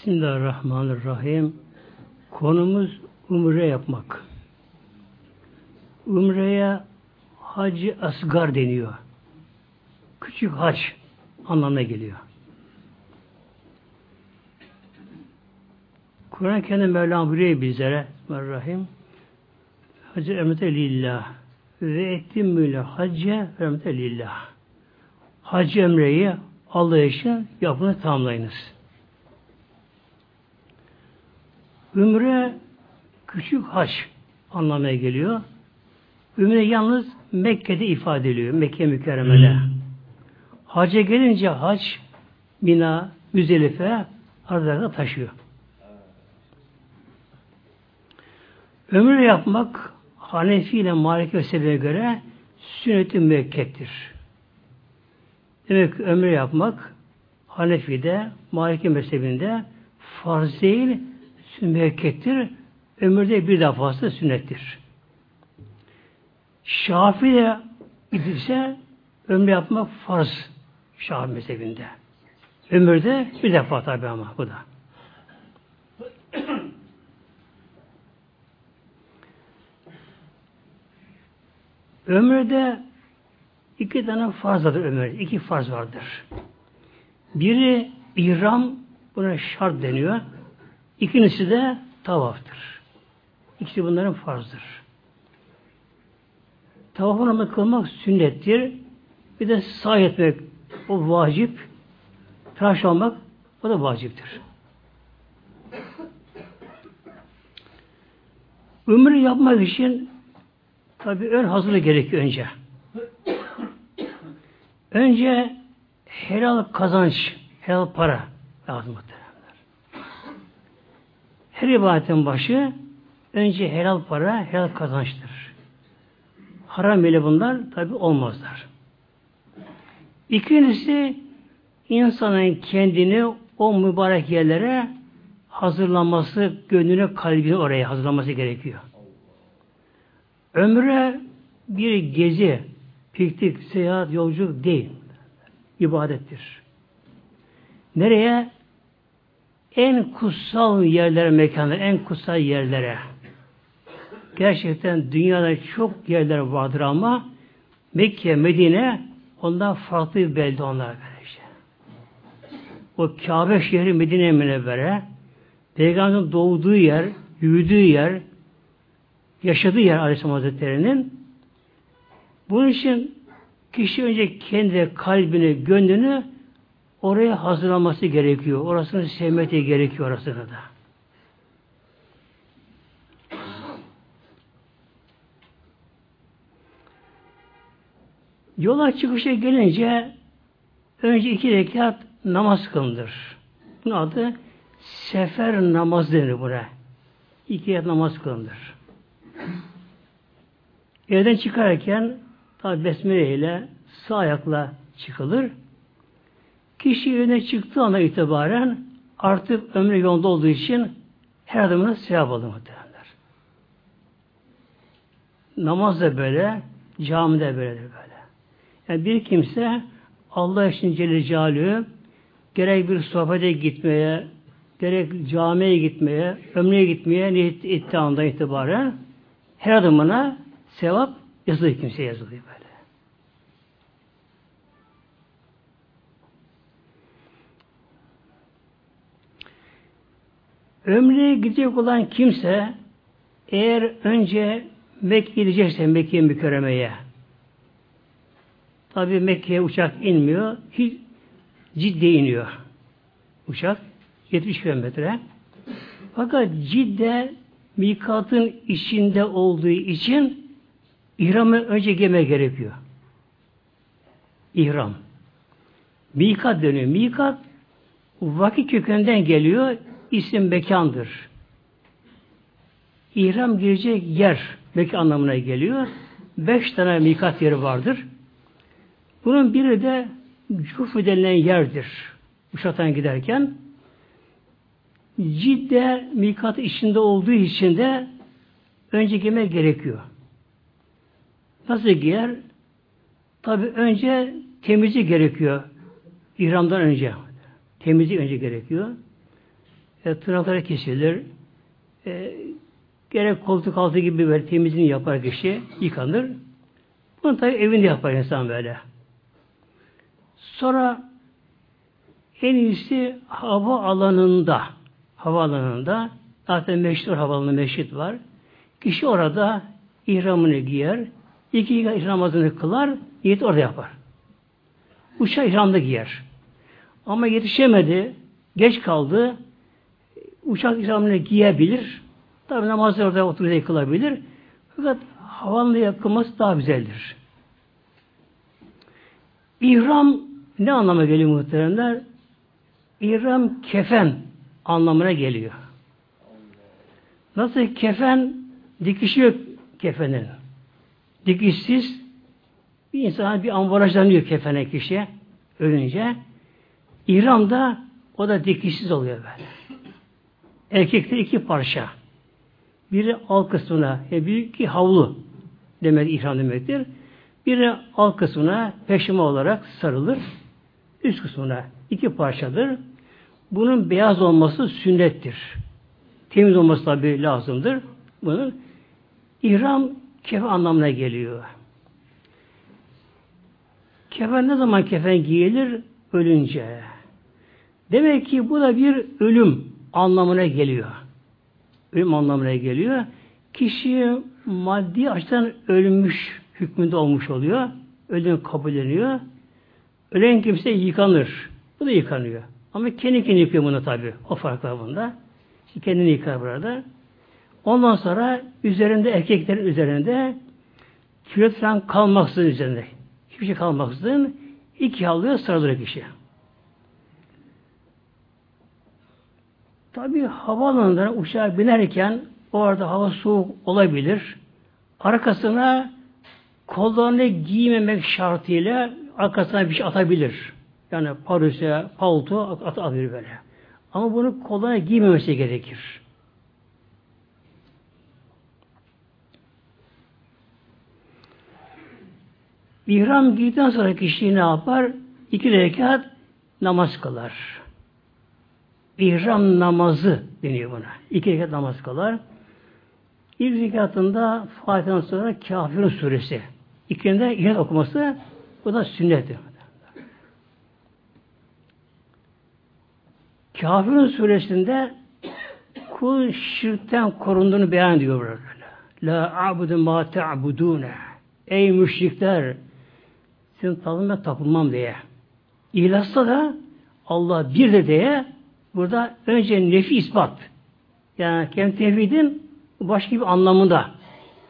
Bismillahirrahmanirrahim. Konumuz umre yapmak. Umreye hacı asgar deniyor. Küçük hac anlamına geliyor. Kur'an-ı Kerim Mevlam buyuruyor bizlere Bismillahirrahmanirrahim. Hacı emrete lillah ve ettimmüle hacce emrete lillah. Hac emreyi Allah için yapını tamamlayınız. Ümre küçük haç anlamaya geliyor. Ümre yalnız Mekke'de ifade ediliyor. Mekke mükerremede. Hacca gelince hac Mina, Müzelife aralarında taşıyor. Ömür yapmak Hanefi ile Maliki mezhebine göre sünnet-i müekkettir. Demek ki ömür yapmak Hanefi'de, Maliki mezhebinde farz değil, müekkettir. Ömürde bir fazla sünnettir. Şafi'de ise ömrü yapmak farz Şafi mezhebinde. Ömürde bir defa tabi ama bu da. Ömürde iki tane farz vardır ömürde. iki farz vardır. Biri ihram, buna şart deniyor. İkincisi de tavaftır. İkisi bunların farzdır. Tavaf namazı kılmak sünnettir. Bir de sağ etmek o vacip. Tıraş olmak o da vaciptir. Ömrü yapmak için tabi ön hazırlık gerekiyor önce. Önce helal kazanç, helal para lazım. Her ibadetin başı önce helal para, helal kazançtır. Haram ile bunlar tabi olmazlar. İkincisi insanın kendini o mübarek yerlere hazırlanması, gönlünü, kalbini oraya hazırlaması gerekiyor. Ömre bir gezi, piknik, seyahat, yolculuk değil. İbadettir. Nereye? En kutsal yerlere, mekanlara, en kutsal yerlere. Gerçekten dünyada çok yerler vardır ama Mekke, Medine ondan farklı bir belde onlar böylece. O Kabe şehri Medine Münevvere Peygamberin doğduğu yer, büyüdüğü yer, yaşadığı yer Aleyhisselam Hazretleri'nin bunun için kişi önce kendi kalbini, gönlünü oraya hazırlanması gerekiyor. Orasını sevmesi gerekiyor orasını da. Yola çıkışa gelince önce iki rekat namaz kılınır. Bunun adı sefer namaz denir buraya. İki rekat namaz kılınır. Evden çıkarken tabi besmele ile sağ ayakla çıkılır. Kişi yöne çıktığı ana itibaren artık ömrü yolda olduğu için her adımına sevap alır muhtemelenler. Namaz da böyle, cami de böyledir böyle. Yani bir kimse Allah için Celle Celaluhu gerek bir sohbete gitmeye, gerek camiye gitmeye, ömreye gitmeye niyet ettiği andan itibaren her adımına sevap yazılıyor kimseye yazılıyor böyle. Ömreye gidecek olan kimse eğer önce Mekke'ye gidecekse Mekke'ye mükerremeye tabi Mekke'ye uçak inmiyor. Hiç ciddi iniyor. Uçak 70 kilometre. Fakat cidde mikatın içinde olduğu için ihramı önce giyme gerekiyor. İhram. Mikat dönüyor. Mikat vakit kökünden geliyor isim mekandır. İhram girecek yer mekan anlamına geliyor. Beş tane mikat yeri vardır. Bunun biri de Cufu denilen yerdir. Uşak'tan giderken Cidde mikat içinde olduğu için de önce giyme gerekiyor. Nasıl giyer? Tabi önce temizlik gerekiyor. İhramdan önce. Temizlik önce gerekiyor. E, tırnakları kesilir. E, gerek koltuk altı gibi böyle temizliğini yapar kişi, yıkanır. Bunu tabi evinde yapar insan böyle. Sonra en iyisi hava alanında, hava alanında zaten meşhur havalanı meşrit var. Kişi orada ihramını giyer, iki ihram namazını kılar, niyet orada yapar. Uçağı ihramda giyer. Ama yetişemedi, geç kaldı, uçak ihramını giyebilir. Tabi namazı orada oturup kılabilir. Fakat havanlı yakılması daha güzeldir. İhram ne anlama geliyor muhteremler? İhram kefen anlamına geliyor. Nasıl kefen dikişi yok kefenin. Dikişsiz bir insana bir ambalajlanıyor kefene kişi ölünce. İhram da o da dikişsiz oluyor böyle. Erkekte iki parça. Biri alt kısmına, e büyük ki havlu demek ihram demektir. Biri alt kısmına peşime olarak sarılır. Üst kısmına iki parçadır. Bunun beyaz olması sünnettir. Temiz olması tabi lazımdır. Bunun ihram kefe anlamına geliyor. Kefen ne zaman kefen giyilir? Ölünce. Demek ki bu da bir ölüm anlamına geliyor. Ölüm anlamına geliyor. Kişi maddi açıdan ölmüş hükmünde olmuş oluyor. Ölüm kabulleniyor. Ölen kimse yıkanır. Bu da yıkanıyor. Ama kendi kendini yıkıyor bunu tabi. O fark var bunda. Kendini yıkar burada. Ondan sonra üzerinde erkeklerin üzerinde falan kalmaksızın üzerinde. Hiçbir şey kalmaksızın iki halıya sarılır kişi. Tabi havaalanında uçağa binerken orada hava soğuk olabilir. Arkasına kollarını giymemek şartıyla arkasına bir şey atabilir. Yani parüse, palto at atabilir böyle. Ama bunu kollarına giymemesi gerekir. İhram giydikten sonra kişi ne yapar? İki rekat namaz kılar. İhram namazı deniyor buna. İki rekat namaz kılar. İlk rekatında Fatiha'dan sonra Kafirun suresi. İkinde ihram okuması bu da sünnettir. Kafirun suresinde kul şirkten korunduğunu beyan ediyor burada. La abudu ma ta'budune. Ey müşrikler sizin tapınma tapınmam diye. İhlasta da Allah bir de diye burada önce nefi ispat. Yani kendi tevhidin başka bir anlamında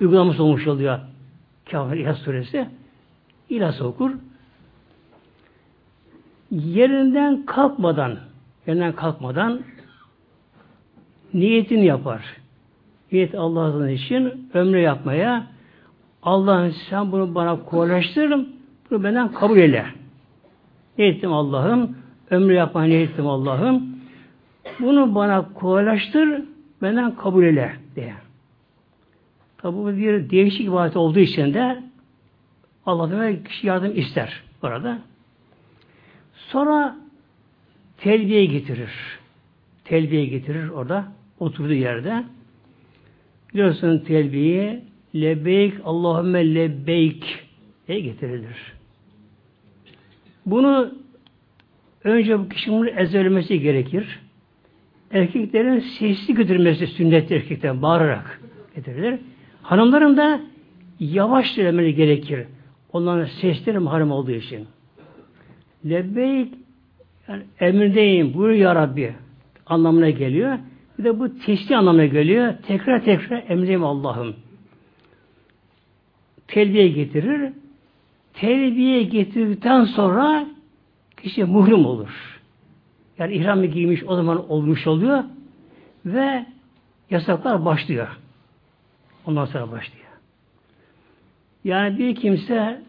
uygulamış olmuş oluyor. Kafir İhlas suresi. İhlas okur. Yerinden kalkmadan yerinden kalkmadan niyetini yapar. Niyet Allah'ın için ömre yapmaya Allah'ın sen bunu bana kolaylaştırırım bunu benden kabul eyle. Ne ettim Allah'ım? Ömrü yapmayı ne ettim Allah'ım? Bunu bana kolaylaştır, benden kabul eyle diye. Tabi bu bir değişik ibadet olduğu için de Allah'tan kişi yardım ister orada. Sonra telbiye getirir. Telbiye getirir orada oturduğu yerde. Biliyorsun telbiye lebeyk Allahümme lebeyk diye getirilir. Bunu önce bu kişinin ezberlemesi gerekir. Erkeklerin sesli götürmesi sünnet erkekten bağırarak getirilir. Hanımların da yavaş söylemeli gerekir. Onların sesleri mahrem olduğu için. Lebbeyk yani emirdeyim, buyur ya Rabbi anlamına geliyor. Bir de bu tesli anlamına geliyor. Tekrar tekrar emreyim Allah'ım. Telbiye getirir terbiye getirdikten sonra kişi muhrim olur. Yani ihramı giymiş o zaman olmuş oluyor ve yasaklar başlıyor. Ondan sonra başlıyor. Yani bir kimse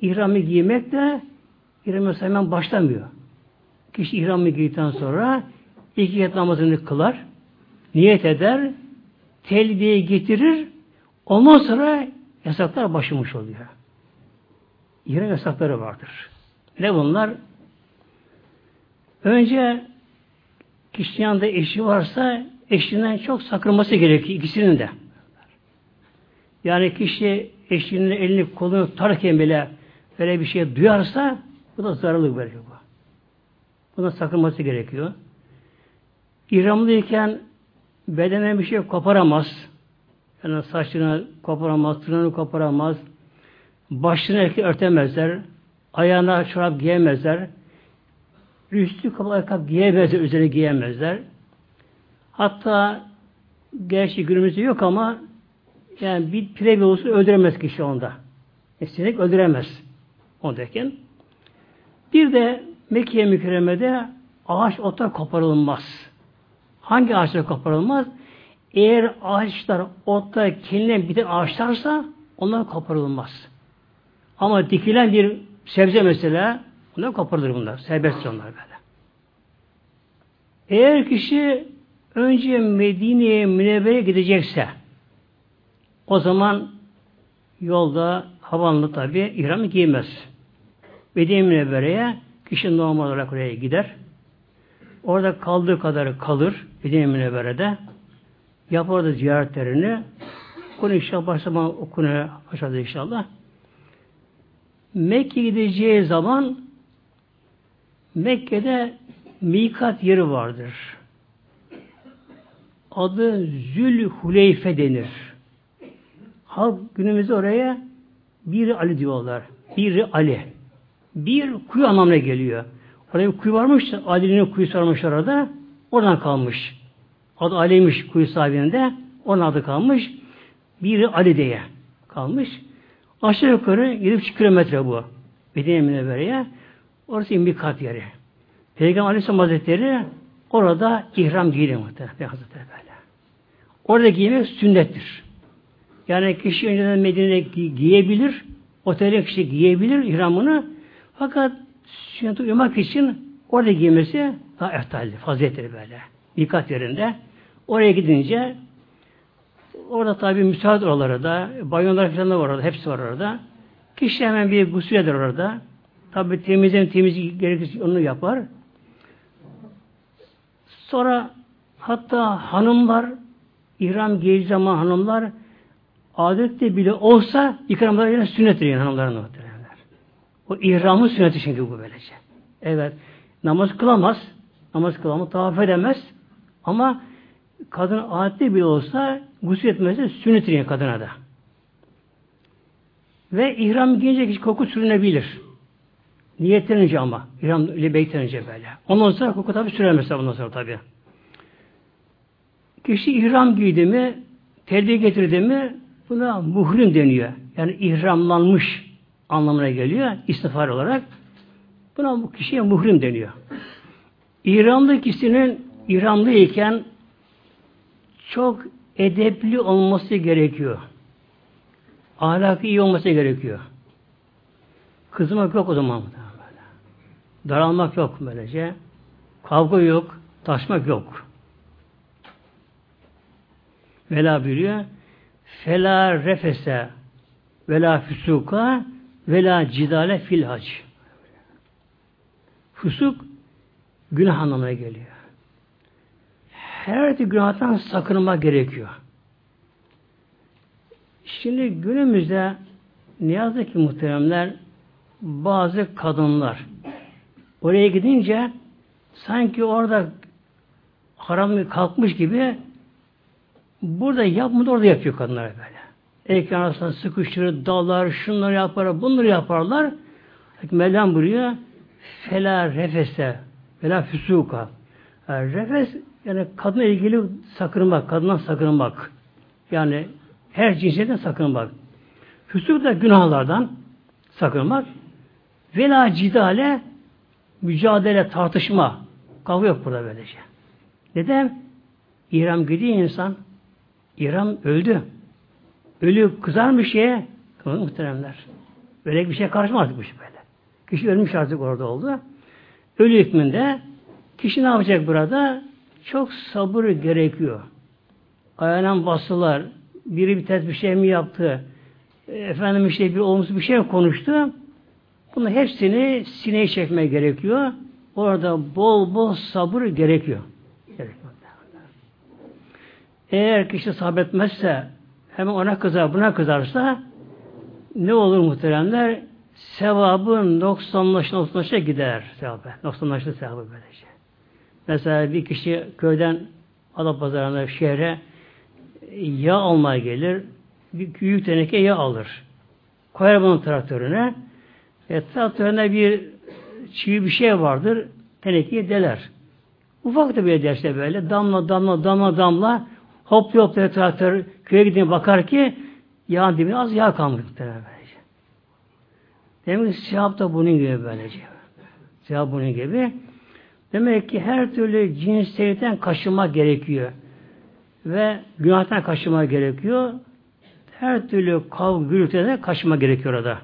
ihramı giymek de ihramı hemen başlamıyor. Kişi ihramı giydikten sonra iki ket namazını kılar, niyet eder, telbiye getirir, ondan sonra yasaklar başlamış oluyor ihram yasakları vardır. Ne bunlar? Önce kişinin yanında eşi varsa eşinden çok sakınması gerekiyor ikisinin de. Yani kişi eşinin elini kolunu tutarken bile böyle bir şey duyarsa bu da zararlı böyle bu. Buna sakınması gerekiyor. İhramlıyken bedene bir şey koparamaz. Yani saçını koparamaz, tırnağını koparamaz. Başını erkek örtemezler. Ayağına çorap giyemezler. Üstü kapalı ayakkabı giyemezler, üzerine giyemezler. Hatta gerçi günümüzde yok ama yani bir pire olsun öldüremez kişi onda. E, öldüremez ondayken. Bir de Mekke mükerremede ağaç ota koparılmaz. Hangi ağaçlar koparılmaz? Eğer ağaçlar otta kendinden biten ağaçlarsa onlar koparılmaz. Ama dikilen bir sebze mesela onlar koparılır bunlar. Serbest onlar böyle. Eğer kişi önce Medine'ye Münevvere'ye gidecekse o zaman yolda havanlı tabi ihram giymez. Medine Münevvere'ye kişi normal olarak oraya gider. Orada kaldığı kadar kalır Medine Münevvere'de. Yapar orada ziyaretlerini. Konu inşallah başlama okunaya başladı inşallah. Mekke gideceği zaman Mekke'de mikat yeri vardır. Adı Zülhuleyfe denir. Halk günümüzde oraya bir Ali diyorlar. Bir Ali. Bir kuyu anlamına geliyor. Oraya bir kuyu varmış, Ali'nin kuyusu varmış orada. Oradan kalmış. Adı Ali'ymiş kuyu sahibinde. Onun adı kalmış. Bir Ali diye kalmış. Aşağı yukarı 7,5 kilometre bu. Medine Münevvere'ye. Orası imbikat yeri. Peygamber Aleyhisselam Hazretleri orada ihram giydi muhtemelen Hazretleri böyle. Orada giymek sünnettir. Yani kişi önceden Medine'de giyebilir, otelde kişi giyebilir ihramını fakat sünnet uyumak için orada giymesi daha eftaldir, fazilettir böyle. Dikkat yerinde. Oraya gidince orada tabi müsaade oraları da, banyonlar falan da var orada, hepsi var orada. Kişi hemen bir gusül eder orada. Tabi temizlen temiz gerekirse onu yapar. Sonra hatta hanımlar ihram giyeceği zaman hanımlar adette bile olsa ikramlar yine sünnettir yani hanımların muhteremler. O ihramın sünneti çünkü bu böylece. Evet. Namaz kılamaz. Namaz kılamaz. Tavaf edemez. Ama kadın adette bile olsa gusül etmesi sünnettir yani kadına da. Ve ihram giyince kişi koku sürünebilir. Niyetlenince ama. İhram ile beklenince böyle. Ondan sonra koku tabi süremez ondan sonra tabi. Kişi ihram giydi mi, terbiye getirdi mi buna muhrim deniyor. Yani ihramlanmış anlamına geliyor istifar olarak. Buna bu kişiye muhrim deniyor. İhramlı kişinin ihramlıyken çok edepli olması gerekiyor. Ahlakı iyi olması gerekiyor. Kızmak yok o zaman. Böyle. Daralmak yok böylece. Kavga yok. Taşmak yok. Vela buyuruyor. Fela refese vela füsuka vela cidale fil hac. Fusuk günah anlamına geliyor. Her türlü günahtan sakınmak gerekiyor. Şimdi günümüzde ne yazık ki muhteremler bazı kadınlar oraya gidince sanki orada haram kalkmış gibi burada yapmadı orada yapıyor kadınlar böyle. Ekran arasında sıkıştırır, dalar, şunları yapar, bunları yaparlar. Mevlam buraya fela refese fela füsuka yani refes yani kadına ilgili sakınmak, kadından sakınmak. Yani her cinsiyetten sakınmak. Füsuk da günahlardan sakınmak. Vela cidale mücadele, tartışma. Kavga yok burada böylece. Neden? İram gidiyor insan. İram öldü. Ölü kızarmış şeye muhteremler. Böyle bir şey karışmaz bu şey. Kişi ölmüş artık orada oldu. Ölü hükmünde kişi ne yapacak burada? Çok sabır gerekiyor. Ayağına bastılar. Biri bir ters bir şey mi yaptı? Efendim işte bir olumsuz bir şey mi konuştu? Bunun hepsini sineye çekmeye gerekiyor. Orada bol bol sabır gerekiyor. eğer kişi sabretmezse hemen ona kızar, buna kızarsa ne olur muhteremler? Sevabın noksanlaşına, noksanlaşa gider sevabı. Noksanlaşır sevabı böylece. Mesela bir kişi köyden Adapazarı'na şehre yağ almaya gelir. Bir büyük teneke yağ alır. Koyar bunun traktörüne. E, traktörüne bir çivi bir şey vardır. Tenekeyi deler. Ufak da bir derse böyle damla damla damla damla hop hop traktör köye gidince bakar ki yağın dibine az yağ kalmış böylece. Demek ki sevap da bunun gibi böylece. Sevap bunun gibi. Demek ki her türlü cinsellikten kaçınma gerekiyor. Ve günahtan kaçınma gerekiyor. Her türlü kavga gürültüden kaçınma gerekiyor orada.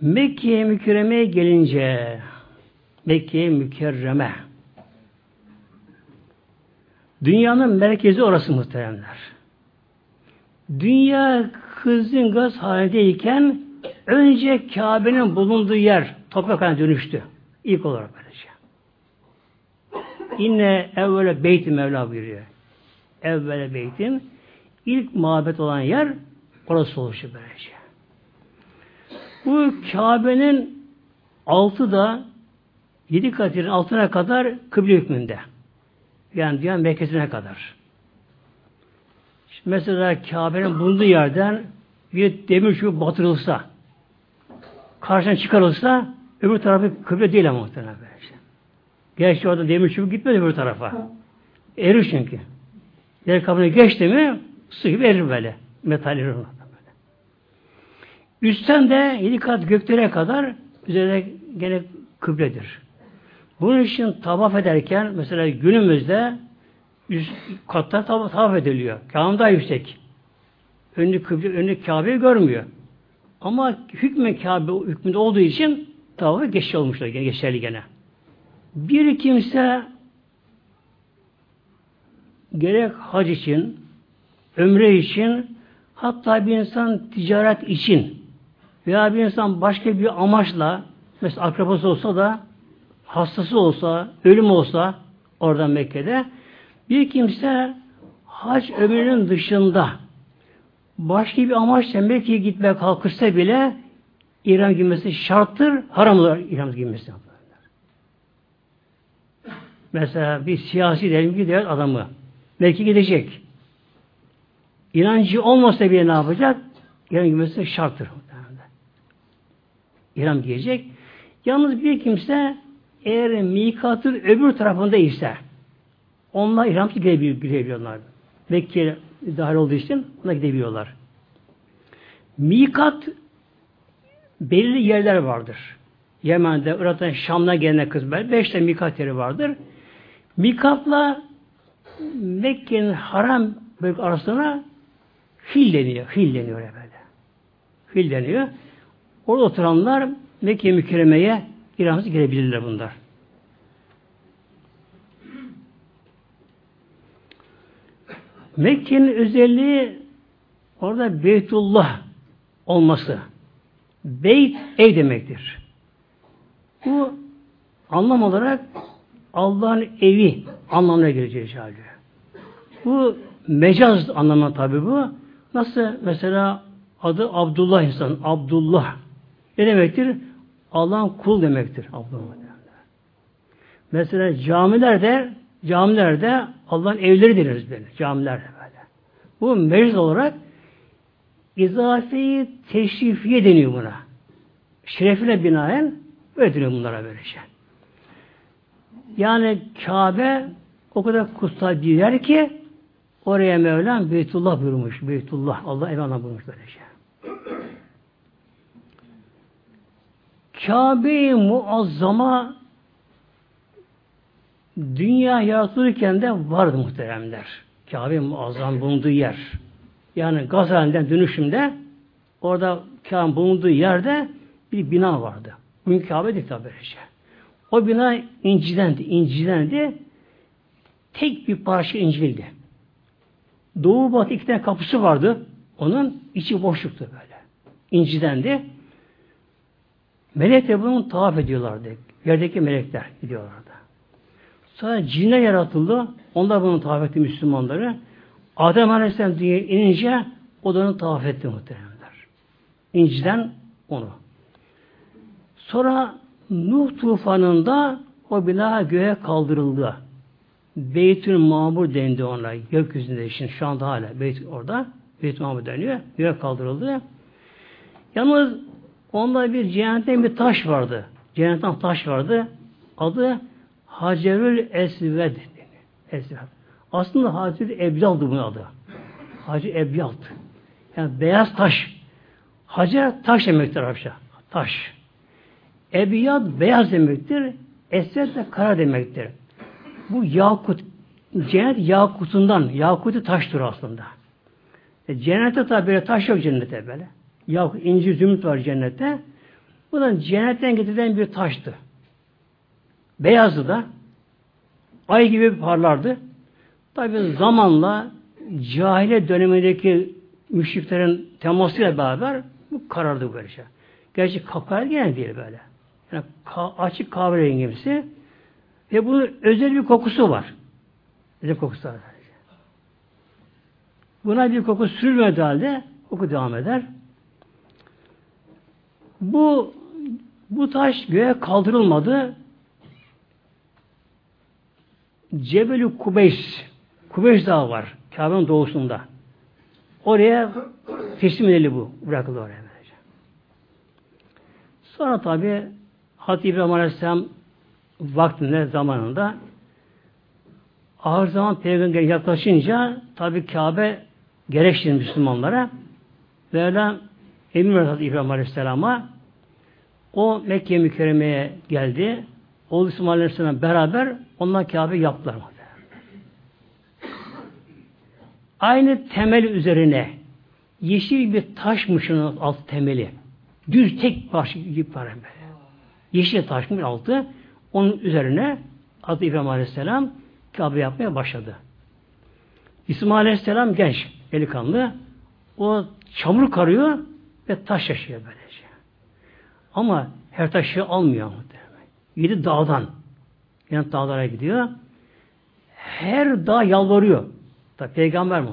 Mekke'ye mükerremeye gelince Mekke'ye mükerreme dünyanın merkezi orası muhteremler. Dünya kızın gaz halindeyken önce Kabe'nin bulunduğu yer toprak haline dönüştü. İlk olarak böylece. Yine evvela beytim Mevla buyuruyor. Evvela beytin ilk mabet olan yer orası oluşu böylece. Bu Kabe'nin altı da yedi katının altına kadar kıble hükmünde. Yani dünyanın merkezine kadar. Şimdi mesela Kabe'nin bulunduğu yerden bir demir çubuk batırılsa, karşına çıkarılsa öbür tarafı kıble değil ama muhtemelen böylece. Gerçi orada demir çubuk gitmedi öbür tarafa. Erir çünkü. Yer kabına geçti mi su gibi erir böyle. Metal erir. Üstten de yedi kat göklere kadar üzerinde gene kıbledir. Bunun için tavaf ederken mesela günümüzde üst katta tavaf, ediliyor. Kabe daha yüksek. Önlü, kıble, önlü Kabe'yi görmüyor. Ama hükmen Kabe hükmünde olduğu için tavafı geçiş olmuşlar. Geçerli gene. Bir kimse gerek hac için, ömre için, hatta bir insan ticaret için veya bir insan başka bir amaçla mesela akrabası olsa da hastası olsa, ölüm olsa oradan Mekke'de bir kimse hac ömrünün dışında başka bir amaçla Mekke'ye gitmeye kalkışsa bile İran girmesi şarttır, haram olur İran girmesi. Mesela bir siyasi diyelim ki devlet adamı Mekke gidecek. İnancı olmasa bile ne yapacak? İran girmesi şarttır. İran gidecek. Yalnız bir kimse eğer mikatın öbür tarafında ise onlar İran'da gidebiliyorlar. Mekke dahil olduğu için ona gidebiliyorlar. Mikat belirli yerler vardır. Yemen'de, Irak'tan Şam'dan gelene kısmen beş de mikat yeri vardır. Mikatla Mekke'nin haram bölge arasına Hil deniyor. Hil deniyor böyle. Hil deniyor. Orada oturanlar Mekke mükerremeye İran'a girebilirler bunlar. Mekke'nin özelliği orada Beytullah olması. Beyt ev demektir. Bu anlam olarak Allah'ın evi anlamına gelecek hali. Bu mecaz anlamına tabi bu. Nasıl mesela adı Abdullah insan. Abdullah. Ne demektir? Allah'ın kul demektir. Mesela camilerde camilerde Allah'ın evleri deriz böyle. Camilerde böyle. Bu mecaz olarak izafi teşrifiye deniyor buna. Şerefine binaen böyle deniyor bunlara böyle şey. Yani Kabe o kadar kutsal bir yer ki oraya Mevlam Beytullah buyurmuş. Beytullah. Allah evana buyurmuş böyle şey. Kabe-i Muazzama dünya yaratılırken de vardı muhteremler. Kabe-i Muazzam bulunduğu yer. Yani Gazali'den dönüşümde orada Kabe bulunduğu yerde bir bina vardı. Bugün Kabe değil tabi böylece. O bina incidendi, incidendi. Tek bir parça incildi. Doğu batı iki tane kapısı vardı. Onun içi boşluktu böyle. İncidendi. Melek de bunun tavaf ediyorlardı. Yerdeki melekler gidiyorlardı. Sonra cinler yaratıldı. Onlar bunu tavaf etti Müslümanları. Adem Aleyhisselam diye inince o da onu tavaf etti muhteremler. İnciden onu. Sonra Nuh tufanında o bina göğe kaldırıldı. Beytül Mamur dendi ona. Gökyüzünde şimdi şu anda hala Beyt orada. Beytül Mamur deniyor. Göğe kaldırıldı. Yalnız onda bir cehennetten bir taş vardı. Cennetten taş vardı. Adı Hacerül Esved. Esved. Aslında Hacerül Ebyal'dı bunun adı. Hacer Ebyal. Yani beyaz taş. Hacer taş demektir Arapça. Taş. Ebiyad beyaz demektir. Esved de kara demektir. Bu yakut, cennet yakutundan, yakutu taştır aslında. E, cennette tabi böyle taş yok cennette böyle. Yakut, inci, zümrüt var cennette. Bu da cennetten getirilen bir taştı. Beyazdı da. Ay gibi parlardı. Tabi zamanla cahile dönemindeki müşriklerin temasıyla beraber bu karardı böyle şey. Gerçi kapkara gene değil böyle. Yani ka açık kahverengimsi ve bunun özel bir kokusu var. Özel kokusu var. Buna bir koku sürülmedi halde koku devam eder. Bu bu taş göğe kaldırılmadı. Cebeli Kubeys Kubeys Dağı var. Kabe'nin doğusunda. Oraya teslim edildi bu. Bırakıldı oraya. Böylece. Sonra tabi Hazreti İbrahim Aleyhisselam vaktinde, zamanında ağır zaman peygamber yaklaşınca tabi Kabe gerekçeli Müslümanlara böyle emir verdi İbrahim Aleyhisselam'a o Mekke mükerremeye geldi. Oğlu İsmail Aleyhisselam beraber onlar Kabe yaptılar. Aynı temel üzerine yeşil bir taşmışın alt temeli. Düz tek baş gibi var. Yeşil taşmış altı. Onun üzerine adı İbrahim Aleyhisselam Kabe yapmaya başladı. İsmail Aleyhisselam genç, delikanlı. O çamur karıyor ve taş yaşıyor böylece. Ama her taşı almıyor muhtemelen. Yedi dağdan. Yani dağlara gidiyor. Her dağ yalvarıyor. Tabi peygamber mi?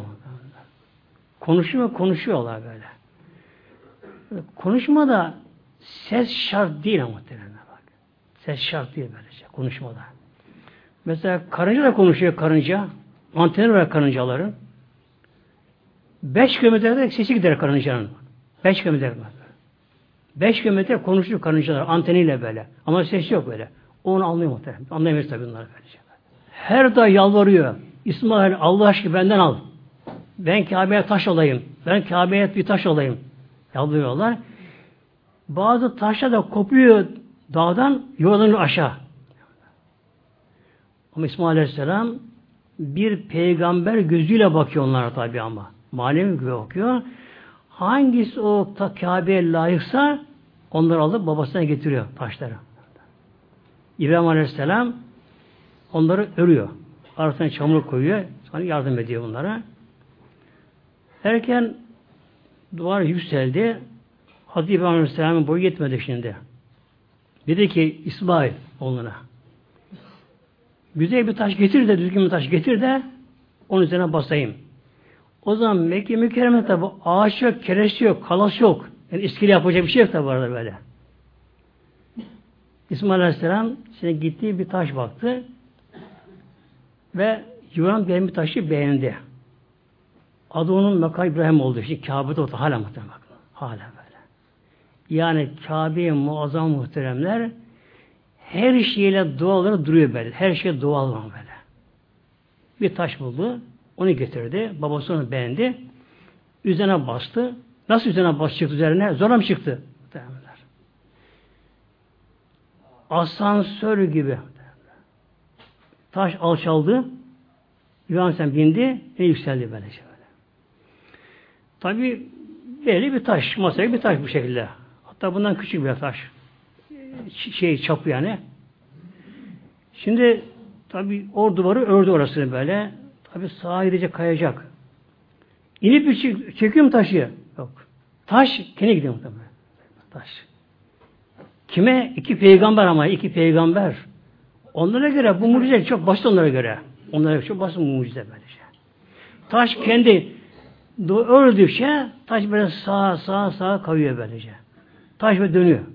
Konuşuyor konuşuyorlar böyle. Konuşma da ses şart değil ama muhtemelen bak. Ses şart değil böylece konuşmada. Mesela karınca da konuşuyor karınca. Anteni var karıncaların. Beş kilometrede sesi gider karıncanın. Beş kilometre. Beş kilometre konuşuyor karıncalar anteniyle böyle. Ama ses yok böyle. Onu anlıyor muhtemelen. Anlayamıyoruz tabii bunları böylece. Her da yalvarıyor. İsmail Allah aşkına benden al. Ben Kabe'ye taş olayım. Ben Kabe'ye bir taş olayım. Yalvarıyorlar. Bazı taşlar da kopuyor dağdan yollanıyor aşağı. Ama İsmail Aleyhisselam bir peygamber gözüyle bakıyor onlara tabi ama. Manevi gibi bakıyor. Hangisi o Kabe'ye layıksa onları alıp babasına getiriyor taşları. İbrahim Aleyhisselam onları örüyor. Arasına çamur koyuyor. Sonra yardım ediyor bunlara. Erken duvar yükseldi. Hazreti İbrahim Aleyhisselam'ın boyu yetmedi şimdi. Dedi ki İsmail oğluna güzel bir taş getir de düzgün bir taş getir de onun üzerine basayım. O zaman Mekke mükerreme tabi ağaç yok, kereç yok, kalas yok. Yani iskele yapacak bir şey yok tabi arada böyle. İsmail Aleyhisselam şimdi gittiği bir taş baktı ve Yunan bir taşı beğendi. Adı onun Mekka İbrahim oldu. Şimdi Kabe'de oturdu. Hala muhterem bakın. Hala böyle. Yani Kabe'ye muazzam muhteremler her şeyle doğal duruyor böyle. Her şey doğal var böyle. Bir taş buldu. Onu getirdi. Babası onu beğendi. Üzerine bastı. Nasıl üzerine bastı çıktı üzerine? Zorla mı çıktı? Muhtemelenler. Asansör gibi. Taş alçaldı. İbrahim bindi ve yükseldi. Böyle. Tabi belli bir taş, masaya bir taş bu şekilde. Hatta bundan küçük bir taş. Şey çapı yani. Şimdi tabi or duvarı ördü orasını böyle. Tabi sağa gidecek kayacak. İnip bir çekiyor mu taşı? Yok. Taş kene gidiyor muhtemelen. Taş. Kime? İki peygamber ama iki peygamber. Onlara göre bu mucize çok basit onlara göre. Onlara çok basit mucize böylece. Taş kendi öldükçe taş böyle sağa sağa sağa kayıyor böylece. Taş böyle dönüyor.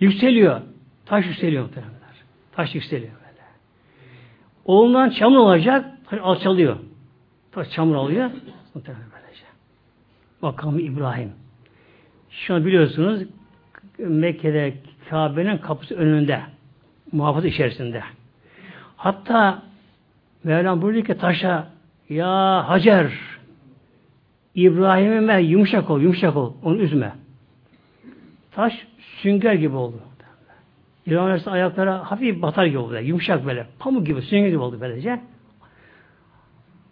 Yükseliyor. Taş yükseliyor muhtemelenler. Taş yükseliyor böyle. Oğlundan çamur olacak, taş alçalıyor. Taş çamur alıyor. Böylece. Bakalım İbrahim. Şu an biliyorsunuz Mekke'de Kabe'nin kapısı önünde. Muhafaza içerisinde. Hatta Mevlam buyuruyor ki taşa ya Hacer İbrahim'ime yumuşak ol, yumuşak ol. Onu üzme. Taş sünger gibi oldu. İbrahim Aleyhisselam ayakları hafif batar gibi oldu. Yumuşak böyle. Pamuk gibi, sünger gibi oldu böylece.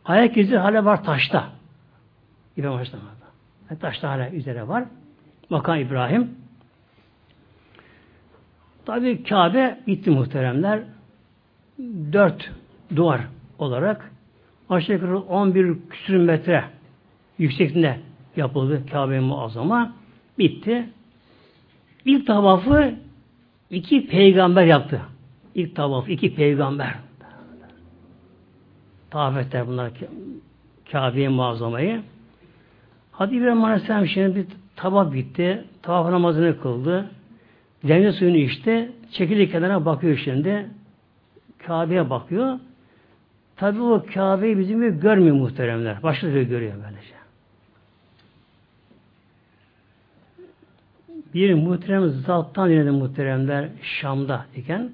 Ayak izi hala var taşta. İbrahim Aleyhisselam'da. Taşta hala üzere var. Makam İbrahim. Tabi Kabe bitti muhteremler. Dört duvar olarak aşağı yukarı 11 küsür metre yüksekliğinde yapıldı Kabe-i Muazzama. Bitti. İlk tavafı iki peygamber yaptı. İlk tavaf iki peygamber. Tavaf bunlar Kabe-i Muazzama'yı. Hadi İbrahim Aleyhisselam şimdi bir tavaf bitti. Tavaf namazını kıldı. Deniz suyunu içti. Çekildi kenara bakıyor şimdi. Kabe'ye bakıyor. Tabi o Kabe'yi bizim gibi görmüyor muhteremler. Başka görüyor böylece. Bir muhterem zattan dinledim muhteremler Şam'da iken.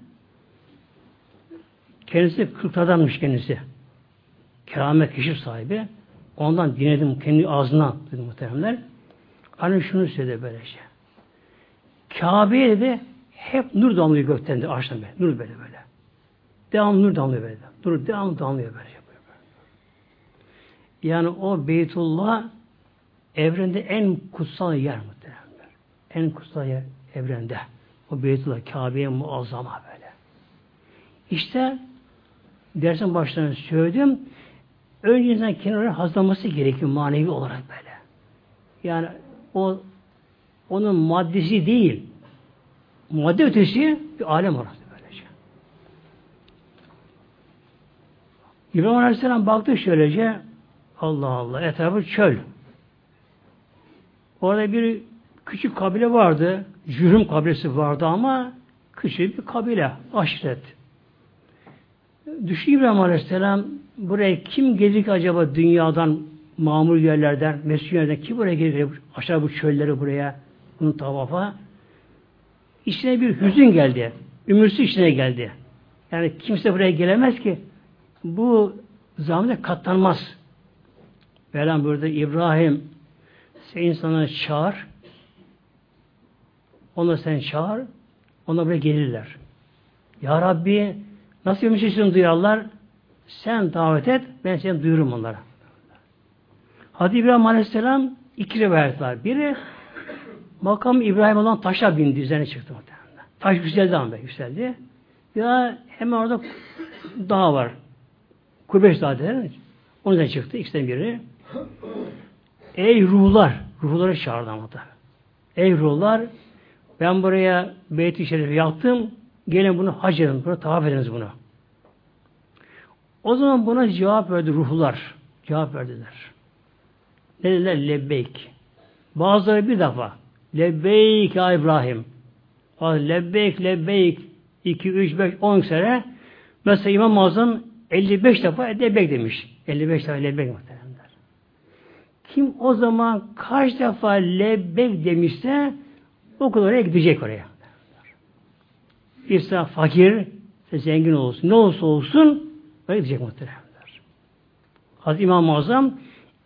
Kendisi kırklardanmış kendisi. Keramet keşif sahibi. Ondan dinledim kendi ağzından dedim muhteremler. Hani şunu söyledi böylece. Kabe'ye dedi hep nur damlıyor gökten de ağaçtan böyle. Nur böyle böyle. Devam nur damlıyor böyle. Nur devam damlıyor böyle. Yani o Beytullah evrende en kutsal yer muhteremler. En kutsal yer evrende. O Beytullah Kabe'ye muazzama böyle. İşte dersin başlarına söyledim. Önce insan kendini hazırlaması gerekiyor manevi olarak böyle. Yani o onun maddesi değil. Madde ötesi bir alem orası böylece. İbrahim Aleyhisselam baktı şöylece Allah Allah etrafı çöl. Orada bir küçük kabile vardı. Cürüm kabilesi vardı ama küçük bir kabile. Aşiret. Düşün İbrahim Aleyhisselam buraya kim gelir ki acaba dünyadan mamur yerlerden, mesul yerlerden kim buraya gelir aşağı bu çölleri buraya bunun tavafa içine bir hüzün geldi. Ümürsü içine geldi. Yani kimse buraya gelemez ki bu zamanda katlanmaz. Mevlam burada İbrahim sen insana çağır onu sen çağır ona buraya gelirler. Ya Rabbi nasıl bir şey duyarlar? Sen davet et ben seni duyururum onlara. Hadi İbrahim Aleyhisselam iki rivayet var. Biri makam İbrahim olan taşa bindi, üzerine çıktı muhtemelen. Taş yükseldi ama yükseldi. Ya hemen orada dağ var. Kurbeş Dağı der. Onun üzerine çıktı. İkisinden biri. Ey ruhlar! Ruhları çağırdı ama da. Ey ruhlar! Ben buraya Beyt-i Şerif'i yaptım. Gelin bunu hac edin. Bunu tavaf ediniz bunu. O zaman buna cevap verdi ruhlar. Cevap verdiler. Ne dediler? Lebbeyk. Bazıları bir defa. Lebbeyk ya İbrahim. Lebbeyk, lebbeyk. 2, 3, 5, 10 sene. Mesela İmam Azam 55 defa lebbeyk demiş. 55 defa lebbeyk muhtemelenler. Kim o zaman kaç defa lebbeyk demişse o kadar oraya gidecek oraya. İnsan fakir, zengin olsun, ne olursa olsun oraya gidecek muhtemelenler. Hazreti İmam Azam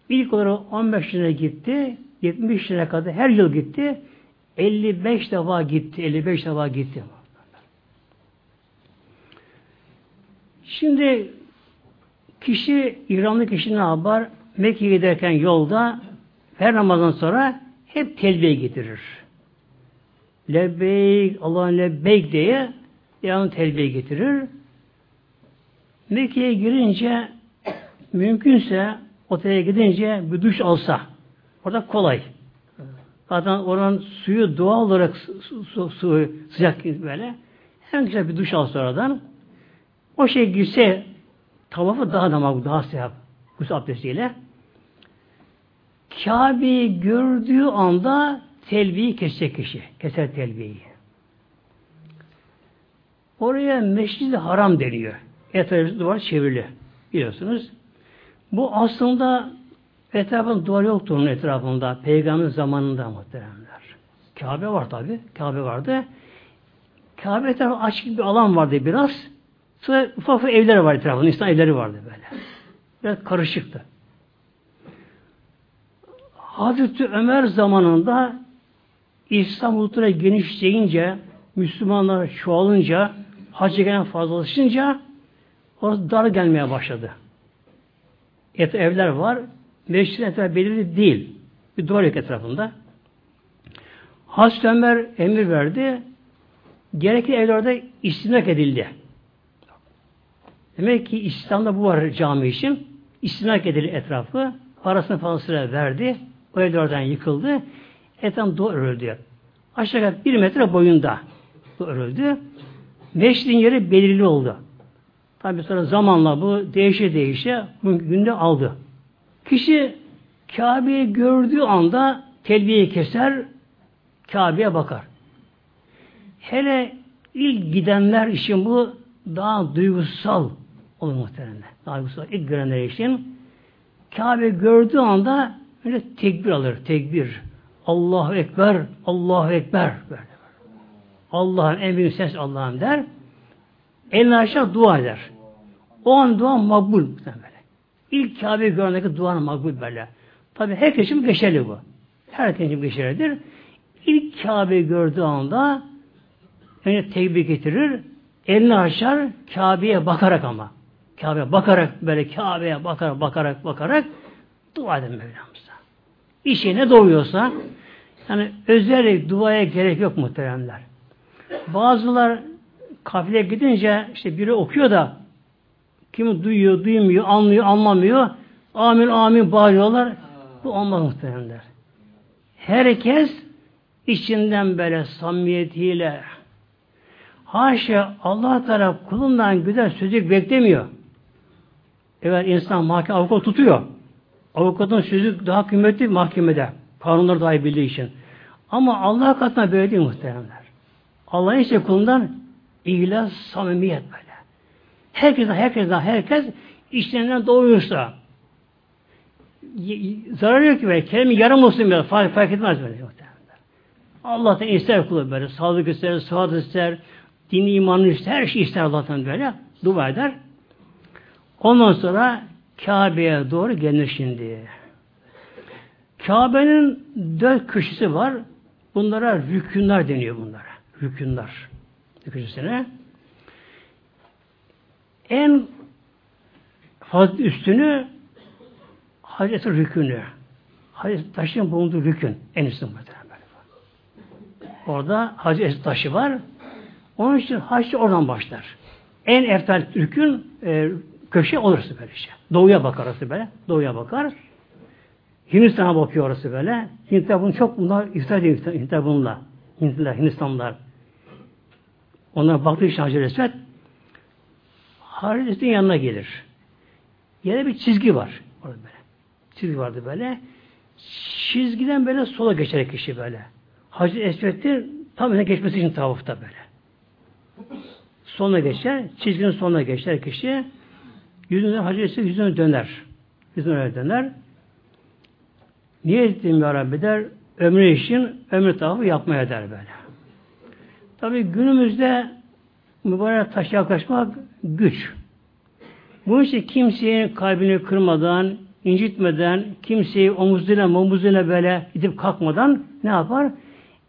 ilk olarak 15 sene gitti, 70 sene kadar her yıl gitti. 55 defa gitti. 55 defa gitti. Şimdi kişi, İranlı kişi ne yapar? Mekke'ye giderken yolda her namazdan sonra hep telbiye getirir. Lebbeyk, Allah'ın lebbeyk diye devamlı telbiye getirir. Mekke'ye girince mümkünse otele gidince bir duş alsa orada kolay. Zaten oranın suyu doğal olarak su, su, su sıcak böyle. Hem güzel bir duş al sonradan. O şey girse tavafı daha da makbul, daha sevap. Gusül abdestiyle. Kabe'yi gördüğü anda telbiyi kesecek kişi. Keser telbiyi. Oraya meşrid haram deniyor. Etrafı duvar çevrili. Biliyorsunuz. Bu aslında etrafında duvar yoktu onun etrafında. Peygamber zamanında muhteremler. Kabe var tabi. Kabe vardı. Kabe etrafı açık bir alan vardı biraz. Sonra ufak ufak evler var etrafında. İnsan evleri vardı böyle. Biraz karışıktı. Hazreti Ömer zamanında İslam ulutuna genişleyince, Müslümanlar çoğalınca, hacı gelen fazlalaşınca orası dar gelmeye başladı. Et, evler var. Meşrin etrafı belirli değil. Bir duvar yok etrafında. Hazreti Ömer emir verdi. Gerekli evlerde istimlak edildi. Demek ki İslam'da bu var cami için. İstimlak edildi etrafı. Parasını fazlasıyla verdi. O evler oradan yıkıldı. Etrafı duvar örüldü. Aşağı bir metre boyunda örüldü. Meşridin yeri belirli oldu. Tabi sonra zamanla bu değişe değişe günde aldı. Kişi Kabe'yi gördüğü anda telbiyeyi keser, Kabe'ye bakar. Hele ilk gidenler için bu daha duygusal olur muhtemelen. Daha duygusal. İlk görenler için Kabe gördüğü anda böyle tekbir alır. Tekbir. Allahu Ekber, Allahu Ekber. Böyle. Allah'ın en büyük ses Allah'ım der. Elini aşağı dua eder. O an dua makbul. Böyle. İlk Kabe görendeki dua makbul böyle. Tabi herkes için geçerli bu. Herkes için geçerlidir. İlk Kabe gördüğü anda önce tekbir getirir, elini açar, Kabe'ye bakarak ama. Kabe'ye bakarak, böyle Kabe'ye bakarak, bakarak, bakarak dua edin Mevlamıza. İşe ne doğuyorsa, yani özel duaya gerek yok muhteremler. Bazılar kafile gidince işte biri okuyor da kimi duyuyor, duymuyor, anlıyor, anlamıyor. Amin, amin bağırıyorlar. Bu olmaz muhteremler. Herkes içinden böyle samimiyetiyle haşa Allah Teala kulundan güzel sözcük beklemiyor. Evet insan mahkeme avukat tutuyor. Avukatın sözü daha kıymetli mahkemede. Kanunları dahi bildiği için. Ama Allah katına böyle değil muhteremler. Allah'ın işte kulundan ihlas, samimiyet böyle. Herkes, herkes, herkes işlerinden doğuyorsa zarar yok ki böyle. Kelime yarım olsun böyle. Fark, fark etmez böyle. Allah'tan ister kulu böyle. Sağlık ister, sıhhat ister, dini imanı ister, her şey ister Allah'tan böyle. Dua eder. Ondan sonra Kabe'ye doğru gelir şimdi. Kabe'nin dört köşesi var. Bunlara rükünler deniyor bunlara. Rükünler. Köşesine. En fazla üstünü Hazreti Rükünü. Hazreti Taş'ın bulunduğu rükün. En üstün muhtemelen. Orada Hazreti taşı var. Onun için haç oradan başlar. En eftal rükün e, köşe olursa böyle şey. Doğuya bakar orası böyle. Doğuya bakar. Hindistan'a bakıyor orası böyle. Hintler bunu çok bunlar iftar ediyor Hintler bununla. Hintliler, Hindistanlılar. Onlar baktığı için Hacı Resvet Hazretin yanına gelir. Yine bir çizgi var. Orada böyle. Çizgi vardı böyle. Çizgiden böyle sola geçer kişi böyle. Hacı Esvet'in tam öne geçmesi için tavufta böyle. Sonuna geçer. Çizginin sonuna geçer kişi. Yüzünden Hacı Esvet yüzüne döner. Yüzüne döner. Niye ettim ya Rabbi der. Ömrü için ömrü tavafı yapmaya der böyle. Tabi günümüzde mübarek taşa yaklaşmak güç. Bu için kimsenin kalbini kırmadan, incitmeden, kimseyi omuzuyla omuzuyla böyle gidip kalkmadan ne yapar?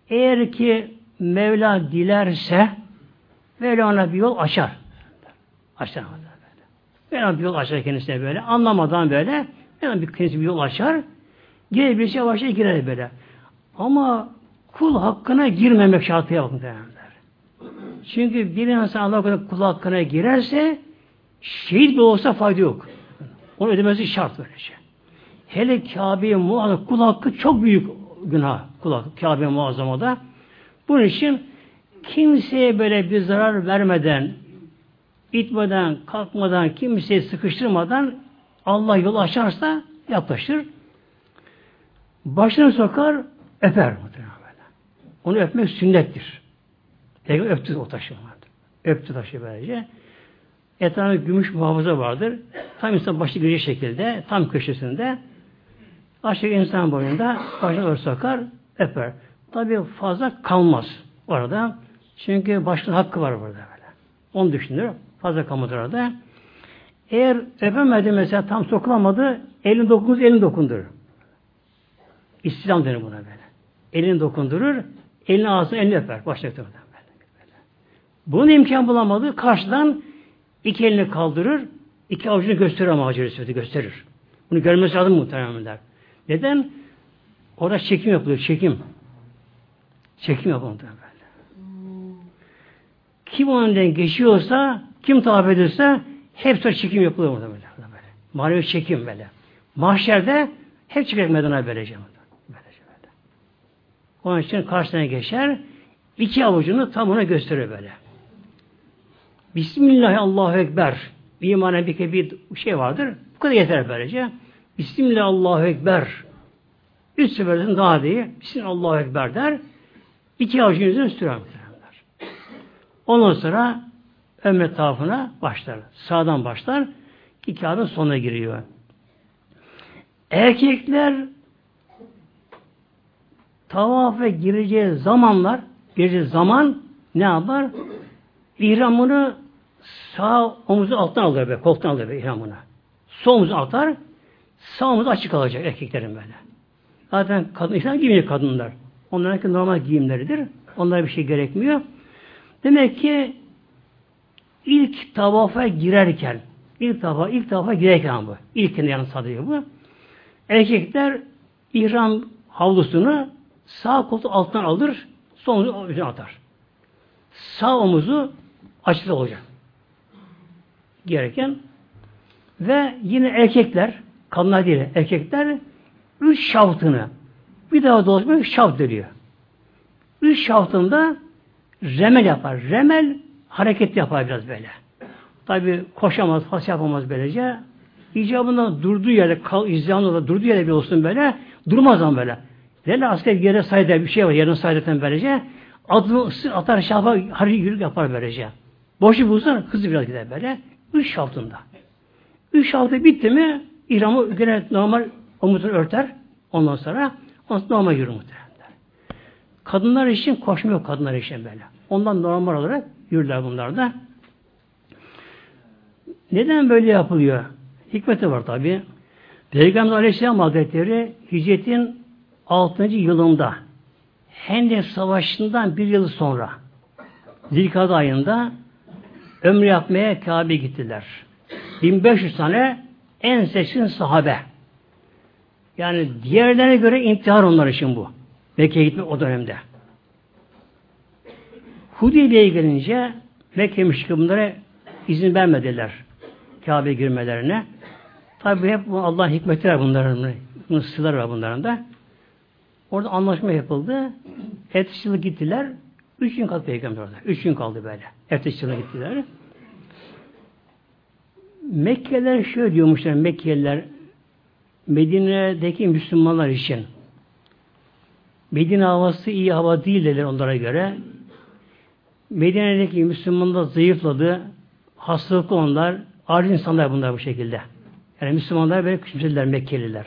Eğer ki Mevla dilerse Mevla ona bir yol açar. Açar. Mevla bir yol açar kendisine böyle. Anlamadan böyle Mevla bir kendisi bir yol açar. Girebilirse yavaş yavaş girer böyle. Ama kul hakkına girmemek şartıyla bakın derler. Çünkü bir insan Allah kul hakkına girerse şehit bile olsa fayda yok. Onu ödemesi şart böyle şey. Hele Kabe'ye muazzam kul hakkı çok büyük günah kul hakkı Kabe muazzamada. Bunun için kimseye böyle bir zarar vermeden, itmeden, kalkmadan, kimseyi sıkıştırmadan Allah yol açarsa yaklaşır. Başını sokar, öper. Onu öpmek sünnettir. Peygamber öptü o taşı vardır. Öptü taşı böylece. Etrafında gümüş muhafaza vardır. Tam insan başı girecek şekilde, tam köşesinde aşağı insan boyunda başını sokar, öper. Tabi fazla kalmaz orada. Çünkü başının hakkı var burada böyle. Onu düşünür. Fazla kalmaz orada. Eğer öpemedi mesela tam sokulamadı, elini dokunur, elini dokundur. İslam denir buna böyle. Elini dokundurur, elini ağzına elini öper. Başlıkta böyle. Bunun imkan bulamadı. Karşıdan iki elini kaldırır, iki avucunu gösterir ama acı gösterir. Bunu görmesi lazım muhtemelenler. Neden? Orada çekim yapılıyor, çekim. Çekim yapılıyor. Kim ondan geçiyorsa, kim tabi edilse hepsi çekim yapılıyor orada böyle. böyle. Manevi çekim böyle. Mahşerde hep çıkacak meydana böylece. böylece böyle. Onun için karşısına geçer, iki avucunu tam ona gösteriyor böyle. Bismillah Allahu Ekber. Bir imana bir, bir şey vardır. Bu kadar yeter böylece. Bismillah Allahu Ekber. Üç seferden daha değil. Bismillah Allahu Ekber der. İki avucun yüzünü sürer. Ondan sonra ömre tavafına başlar. Sağdan başlar. Ki kağıdın sonuna giriyor. Erkekler tavafa gireceği zamanlar gireceği zaman ne yapar? İhramını sağ omuzu alttan alır be, koltuktan alır be ihramını. Sol omuzu atar, sağ omuzu açık kalacak erkeklerin böyle. Zaten kadın, ihram giymiyor kadınlar. Onların normal giyimleridir. Onlara bir şey gerekmiyor. Demek ki ilk tavafa girerken, ilk tavafa, ilk tavafa girerken bu. İlkinde yani sadece bu. Erkekler ihram havlusunu sağ koltuğu alttan alır, sol omuzu atar. Sağ omuzu açık olacak. Gereken ve yine erkekler kadınlar değil erkekler üç şaftını bir daha dolaşmak şaft dönüyor. Üç şaftında remel yapar. Remel hareket yapar biraz böyle. Tabi koşamaz, pas yapamaz böylece. İcabında durduğu yerde, kal, izyanında durduğu yerde bir olsun böyle, durmaz ama böyle. Böyle asker yere sayda bir şey var, yerine saydıktan böylece. Adını atar, şafa, hareket yürük yapar böylece. Boşu bulsa hızlı biraz gider böyle. Üç şaftında. Üç şaftı bitti mi İhramı gene normal omuzunu örter. Ondan sonra normal yürür muhtemelen. Kadınlar için koşma yok kadınlar için böyle. Ondan normal olarak yürürler bunlar da. Neden böyle yapılıyor? Hikmeti var tabi. Peygamber Aleyhisselam Hazretleri hicretin 6. yılında Hendek Savaşı'ndan bir yıl sonra Zilkade ayında ömrü yapmaya Kabe gittiler. 1500 tane en seçkin sahabe. Yani diğerlerine göre intihar onlar için bu. Mekke'ye gitmek o dönemde. Hudeybiye'ye gelince Mekke müşrikleri izin vermediler Kabe'ye girmelerine. Tabi hep Allah'ın hikmeti var bunların. Bunun sırları var bunların da. Orada anlaşma yapıldı. Ertesi gittiler. Üç gün kaldı peygamber orada. Üç gün kaldı böyle. Ertesi gittiler. Mekkeliler şöyle diyormuşlar Mekkeliler Medine'deki Müslümanlar için Medine havası iyi hava değil dediler onlara göre. Medine'deki Müslümanlar zayıfladı. Hastalıklı onlar. Ağır insanlar bunlar bu şekilde. Yani Müslümanlar böyle küçümsediler Mekkeliler.